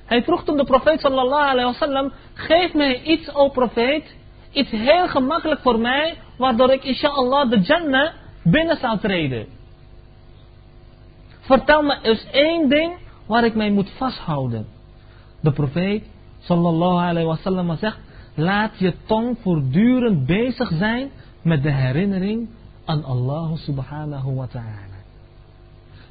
A: Hij vroeg toen de profeet sallallahu alaihi wasallam, geef mij iets, o profeet, iets heel gemakkelijk voor mij, waardoor ik inshallah de Jannah binnen zal treden. Vertel me eens één ding waar ik mij moet vasthouden. De profeet sallallahu alaihi wasallam zegt, Laat je tong voortdurend bezig zijn met de herinnering aan Allah subhanahu wa ta'ala.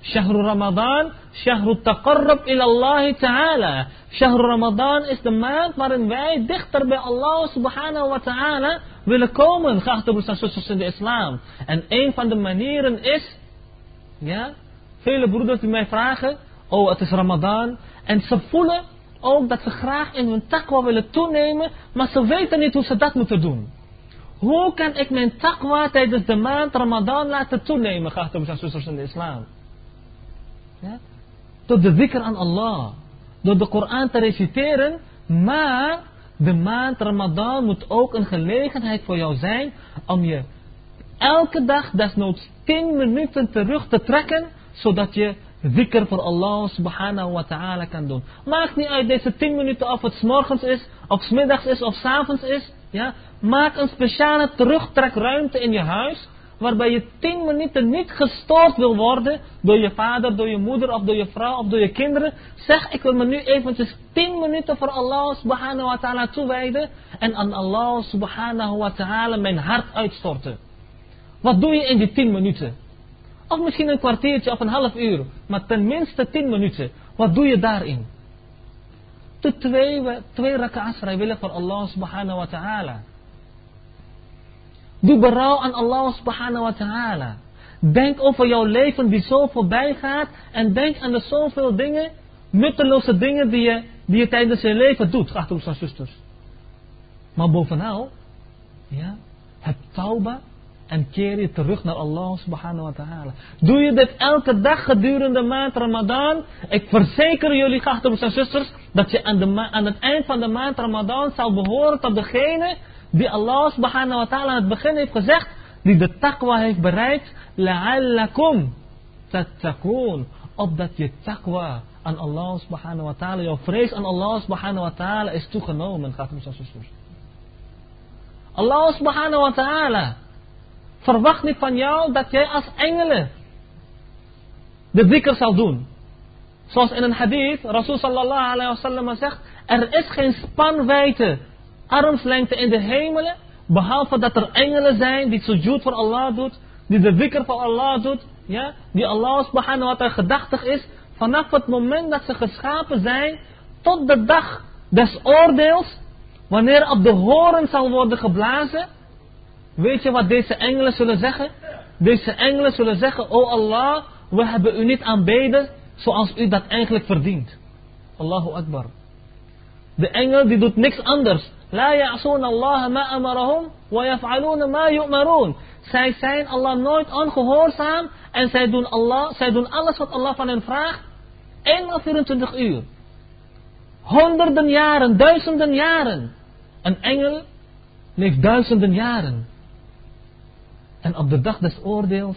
A: Shahru Ramadan, shahru التقرب ila Allah Taala. Shahru Ramadan is de maand waarin wij dichter bij Allah subhanahu wa ta'ala willen komen, geachte broers en zusters in de islam. En een van de manieren is, ja, vele broeders die mij vragen, oh het is Ramadan, en ze voelen ook dat ze graag in hun takwa willen toenemen, maar ze weten niet hoe ze dat moeten doen. Hoe kan ik mijn takwa tijdens de maand Ramadan laten toenemen, geachte broers en zusters in de islam? Ja? Door de zikr aan Allah, door de Koran te reciteren, maar de maand Ramadan moet ook een gelegenheid voor jou zijn om je elke dag, desnoods 10 minuten terug te trekken, zodat je zikr voor Allah subhanahu wa ta'ala kan doen. Maak niet uit deze 10 minuten of het s morgens is, of s middags is, of s avonds is. Ja? Maak een speciale terugtrekruimte in je huis, waarbij je 10 minuten niet gestoord wil worden door je vader, door je moeder, of door je vrouw, of door je kinderen. Zeg, ik wil me nu eventjes 10 minuten voor Allah subhanahu wa ta'ala toewijden en aan Allah subhanahu wa ta'ala mijn hart uitstorten. Wat doe je in die 10 minuten? Of misschien een kwartiertje of een half uur. Maar tenminste tien minuten. Wat doe je daarin? De twee, twee rak'a's vrijwillig voor Allah subhanahu wa ta'ala. Doe berouw aan Allah subhanahu wa ta'ala. Denk over jouw leven die zo voorbij gaat. En denk aan de zoveel dingen, nutteloze dingen die je, die je tijdens je leven doet, geachte zusters. Maar bovenal, ja, heb tauba en keer je terug naar Allah subhanahu wa ta'ala. Doe je dit elke dag gedurende maand Ramadan. Ik verzeker jullie, geachte en zusters. Dat je aan, de aan het eind van de maand Ramadan zal behoren tot degene. Die Allah subhanahu wa ta'ala aan het begin heeft gezegd. Die de takwa heeft bereikt. La'allakum tattaqoon. Opdat je takwa aan Allah subhanahu wa ta'ala. Jouw vrees aan Allah subhanahu wa ta'ala is toegenomen. Geachte en zusters. Allah subhanahu wa ta'ala verwacht niet van jou dat jij als engelen de dikker zal doen. Zoals in een hadith, Rasul sallallahu alayhi wa zegt, er is geen spanwijte armslengte in de hemelen, behalve dat er engelen zijn die sujud voor Allah doet, die de wikker voor Allah doet, ja, die Allah subhanahu wa ta'ala gedachtig is, vanaf het moment dat ze geschapen zijn, tot de dag des oordeels, wanneer op de horen zal worden geblazen, Weet je wat deze engelen zullen zeggen? Deze engelen zullen zeggen, O oh Allah, we hebben u niet aanbeden zoals u dat eigenlijk verdient. Allahu Akbar. De engel die doet niks anders. La ya'soon Allah wa yaf'aloon ma Zij zijn Allah nooit ongehoorzaam en zij doen, Allah, zij doen alles wat Allah van hen vraagt. Eenmaal 24 uur. Honderden jaren, duizenden jaren. Een engel leeft duizenden jaren. En op de dag des oordeels,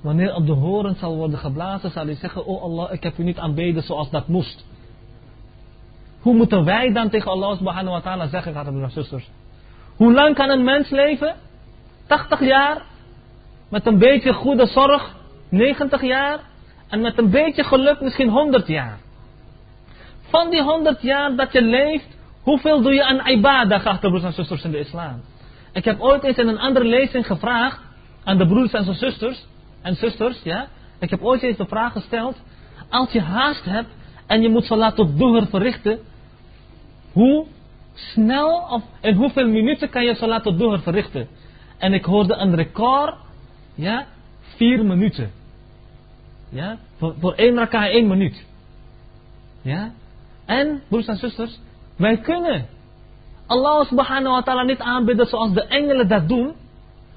A: wanneer op de horen zal worden geblazen, zal hij zeggen, oh Allah, ik heb u niet aanbeden zoals dat moest. Hoe moeten wij dan tegen Allah subhanahu wa ta'ala zeggen, gaten en zusters? Hoe lang kan een mens leven? 80 jaar? Met een beetje goede zorg? 90 jaar? En met een beetje geluk misschien 100 jaar. Van die 100 jaar dat je leeft, hoeveel doe je aan ibadah, de broers en zusters in de islam? Ik heb ooit eens in een andere lezing gevraagd aan de broers en zijn zusters. En zusters, ja. Ik heb ooit eens de vraag gesteld. Als je haast hebt en je moet salat tot doer verrichten. Hoe snel of in hoeveel minuten kan je salat tot doer verrichten? En ik hoorde een record. Ja. Vier minuten. Ja. Voor, voor één raka één minuut. Ja. En broers en zusters. Wij kunnen Allah subhanahu wa ta'ala niet aanbidden zoals de engelen dat doen.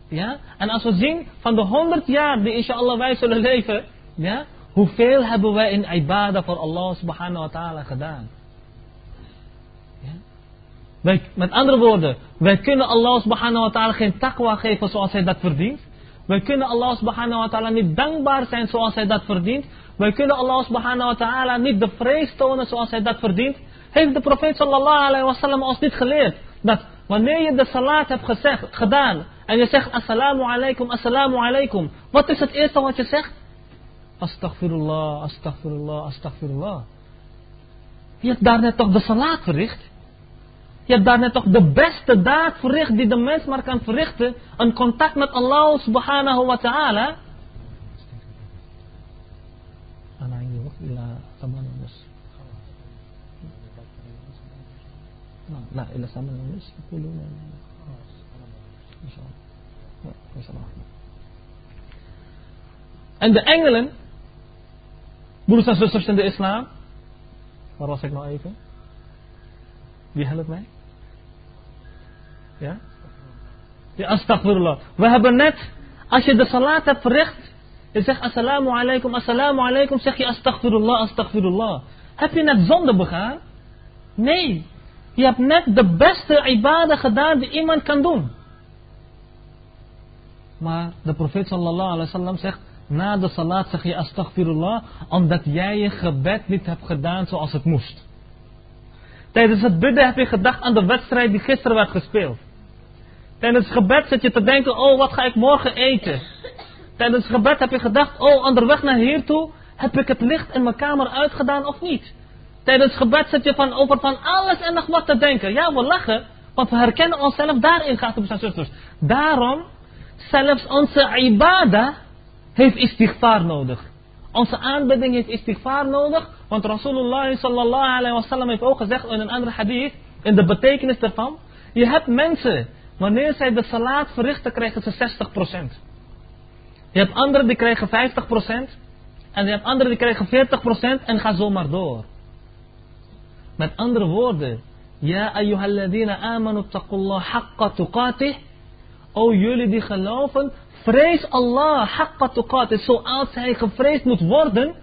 A: Ja? En als we zien van de 100 jaar die inshallah wij zullen leven. Ja? Hoeveel hebben wij in ibadah voor Allah subhanahu wa ta'ala gedaan. Ja? Wij, met andere woorden, wij kunnen Allah subhanahu wa ta'ala geen taqwa geven zoals hij dat verdient. Wij kunnen Allah subhanahu wa ta'ala niet dankbaar zijn zoals hij dat verdient. Wij kunnen Allah subhanahu wa ta'ala niet de vrees tonen zoals hij dat verdient heeft de profeet sallallahu alaihi wasallam ons niet geleerd. Dat wanneer je de salaat hebt gezegd, gedaan en je zegt assalamu alaikum, assalamu alaikum. Wat is het eerste wat je zegt? Astaghfirullah, astaghfirullah, astaghfirullah. Je hebt daarnet toch de salaat verricht? Je hebt daarnet toch de beste daad verricht die de mens maar kan verrichten. Een contact met Allah subhanahu wa ta'ala. لا إلا سامان ونصف يقولون إن شاء الله ما شاء الله En de engelen, broeders en zusters in de islam, waar was ik nou even? Wie helpt mij? Ja? Ja, astaghfirullah. We hebben net, als je de salat hebt verricht, je zegt assalamu alaikum, assalamu alaikum, zeg je astaghfirullah, astaghfirullah. Heb je net zonde begaan? Nee, Je hebt net de beste ibadah gedaan die iemand kan doen. Maar de profeet sallallahu alaihi wasallam zegt, na de salat zeg je astaghfirullah, omdat jij je gebed niet hebt gedaan zoals het moest. Tijdens het bidden heb je gedacht aan de wedstrijd die gisteren werd gespeeld. Tijdens het gebed zit je te denken, oh wat ga ik morgen eten? Tijdens het gebed heb je gedacht, oh onderweg naar hier toe, heb ik het licht in mijn kamer uitgedaan of niet? Tijdens gebed zit je van over van alles en nog wat te denken. Ja, we lachen, want we herkennen onszelf daarin, gaat broers en zusters. Daarom, zelfs onze ibada heeft istighfar nodig. Onze aanbidding heeft istighfar nodig, want Rasulullah sallallahu wa sallam heeft ook gezegd in een andere hadith, in de betekenis daarvan, je hebt mensen, wanneer zij de salaat verrichten, krijgen ze 60%. Je hebt anderen die krijgen 50%, en je hebt anderen die krijgen 40% en gaan zomaar door. Met andere woorden, Ja ayyuhalladina amanu taqullah haqqa tuqatih. O jullie die geloven, vrees Allah haqqa tuqatih, zoals hij gevreesd moet worden.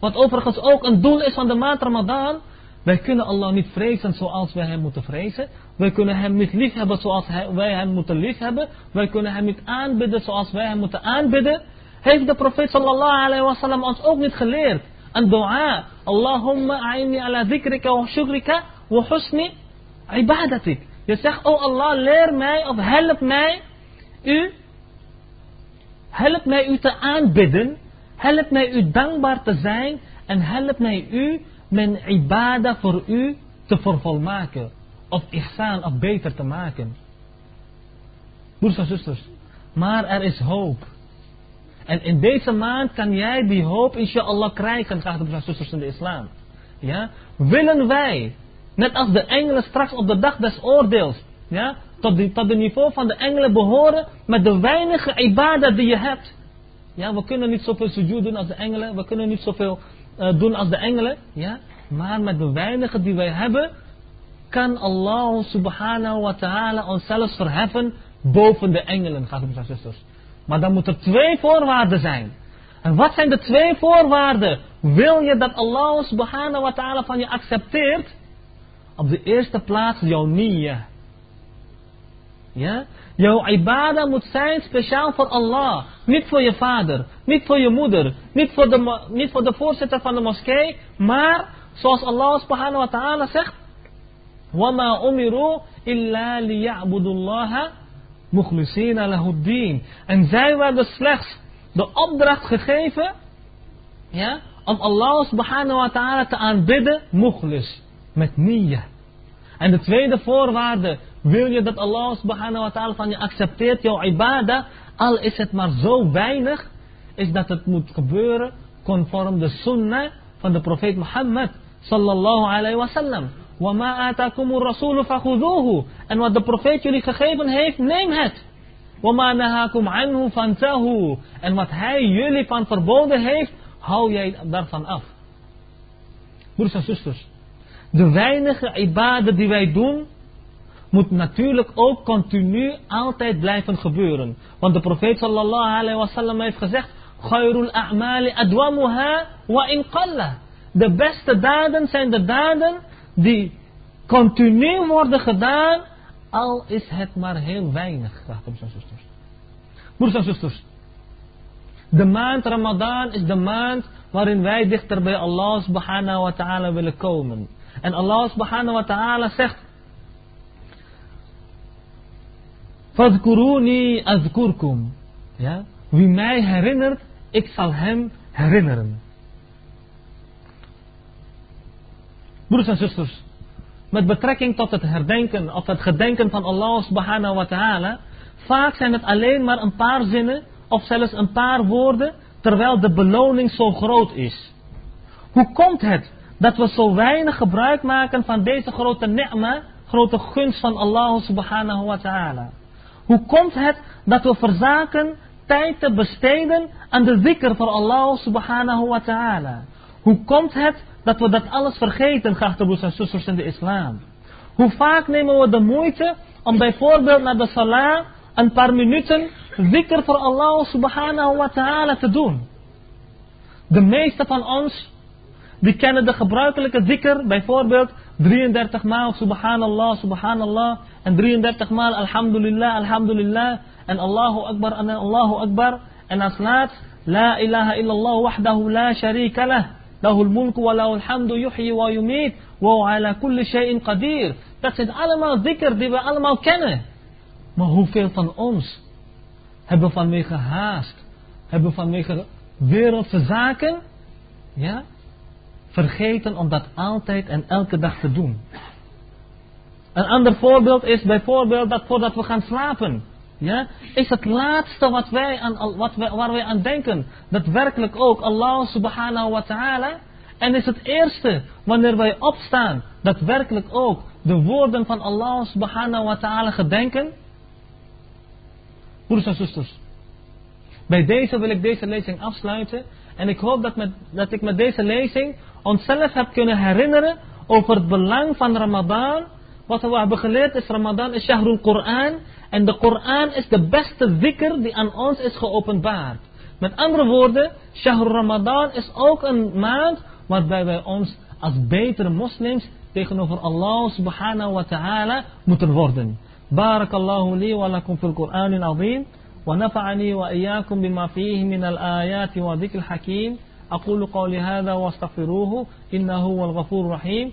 A: Wat overigens ook een doel is van de maand Ramadan. Wij kunnen Allah niet vrezen zoals wij hem moeten vrezen. Wij kunnen hem niet liefhebben zoals wij hem moeten liefhebben. Wij kunnen hem niet aanbidden zoals wij hem moeten aanbidden. Heeft de profeet sallallahu alaihi wasallam ons ook niet geleerd. الدعاء ala أعني wa Shugrika, wa husni ibadatik. je zegt oh Allah leer mij of help mij u help mij u te aanbidden help mij u dankbaar te zijn en help mij u mijn ibada voor u te vervolmaken of ihsaan of beter te maken broers en zusters maar er is hoop en in deze maand kan jij die hoop inshallah krijgen, geachte broers en zusters in de islam. Ja? Willen wij, net als de engelen straks op de dag des oordeels, ja, tot, het tot niveau van de engelen behoren met de weinige ibadah die je hebt. Ja, we kunnen niet zoveel sujud doen als de engelen, we kunnen niet zoveel eh, doen als de engelen. Ja? Maar met de weinige die wij hebben, kan Allah subhanahu wa ta'ala ons zelfs verheffen boven de engelen, gaat broers en zusters. Maar dan moeten er twee voorwaarden zijn. En wat zijn de twee voorwaarden? Wil je dat Allah subhanahu wa ta'ala van je accepteert? Op de eerste plaats jouw niyyah. Ja? Jouw ibadah moet zijn speciaal voor Allah. Niet voor je vader, niet voor je moeder, niet voor de, niet voor de voorzitter van de moskee. Maar zoals Allah subhanahu wa ta'ala zegt. وَمَا أُمِرُوا إِلَّا لِيَعْبُدُ اللَّهَ Mukhlisina lahuddin. En zij werden slechts de opdracht gegeven ja, om Allah subhanahu wa ta'ala te aanbidden, mukhlis, met niyyah. En de tweede voorwaarde, wil je dat Allah subhanahu wa ta'ala van je accepteert, jouw ibadah, al is het maar zo weinig, is dat het moet gebeuren conform de sunnah van de profeet Mohammed sallallahu alayhi wa sallam. Wa ma'atakumur rasulu fakhuduhu. En wat de profeet jullie gegeven heeft, neem het. Wa anhu En wat hij jullie van verboden heeft, hou jij daarvan af. Broers en zusters, de weinige ibaden die wij doen, moet natuurlijk ook continu altijd blijven gebeuren. Want de profeet sallallahu alaihi sallam heeft gezegd, Khairul a'mali adwamuha wa in De beste daden zijn de daden die continu worden gedaan, al is het maar heel weinig, graag broers en zusters. Broers en zusters, de maand Ramadan is de maand waarin wij dichter bij Allah subhanahu wa ta'ala willen komen. En Allah subhanahu wa ta'ala zegt, Fazkuruni azkurkum. Ja? Wie mij herinnert, ik zal hem herinneren. Broeders en zusters, met betrekking tot het herdenken of het gedenken van Allah subhanahu wa ta'ala, vaak zijn het alleen maar een paar zinnen of zelfs een paar woorden, terwijl de beloning zo groot is. Hoe komt het dat we zo weinig gebruik maken van deze grote ni'ma, grote gunst van Allah subhanahu wa ta'ala? Hoe komt het dat we verzaken tijd te besteden aan de zikr voor Allah subhanahu wa ta'ala? Hoe komt het dat we dat alles vergeten, geachte broers en zusters in de islam. Hoe vaak nemen we de moeite om bijvoorbeeld naar de salah een paar minuten wikker voor Allah subhanahu wa ta'ala te doen. De meeste van ons, die kennen de gebruikelijke zikr, bijvoorbeeld 33 maal subhanallah, subhanallah, en 33 maal alhamdulillah, alhamdulillah, en Allahu akbar, en Allahu akbar, en als laatst, la ilaha illallah wahdahu la sharika lah. Lahul mulk wa lahul hamdu yuhyi wa yumit wa ala kulli shay'in qadir. Dat zijn allemaal dikker die we allemaal kennen. Maar hoeveel van ons hebben vanwege haast, hebben vanwege wereldse zaken, ja, vergeten om dat altijd en elke dag te doen. Een ander voorbeeld is bijvoorbeeld dat voordat we gaan slapen ja, is het laatste wat wij aan, wat wij, waar wij aan denken. Dat werkelijk ook Allah subhanahu wa ta'ala. En is het eerste wanneer wij opstaan, dat werkelijk ook de woorden van Allah subhanahu wa ta'ala gedenken. Broers en zusters, bij deze wil ik deze lezing afsluiten. En ik hoop dat, met, dat ik met deze lezing onszelf heb kunnen herinneren over het belang van Ramadan wat we hebben geleerd is Ramadan is Shahrul Quran. En de Quran is de beste dikker die aan ons is geopenbaard. Met andere woorden, Shahrul Ramadan is ook een maand waarbij wij ons als betere moslims tegenover Allah subhanahu wa ta'ala moeten worden. Barakallahu li wa lakum fil Quran wa azim bimafihi min al ayati wa الآيات hakim. Aqulu أقول wa wa astaghfiruhu innahu هو الغفور rahim.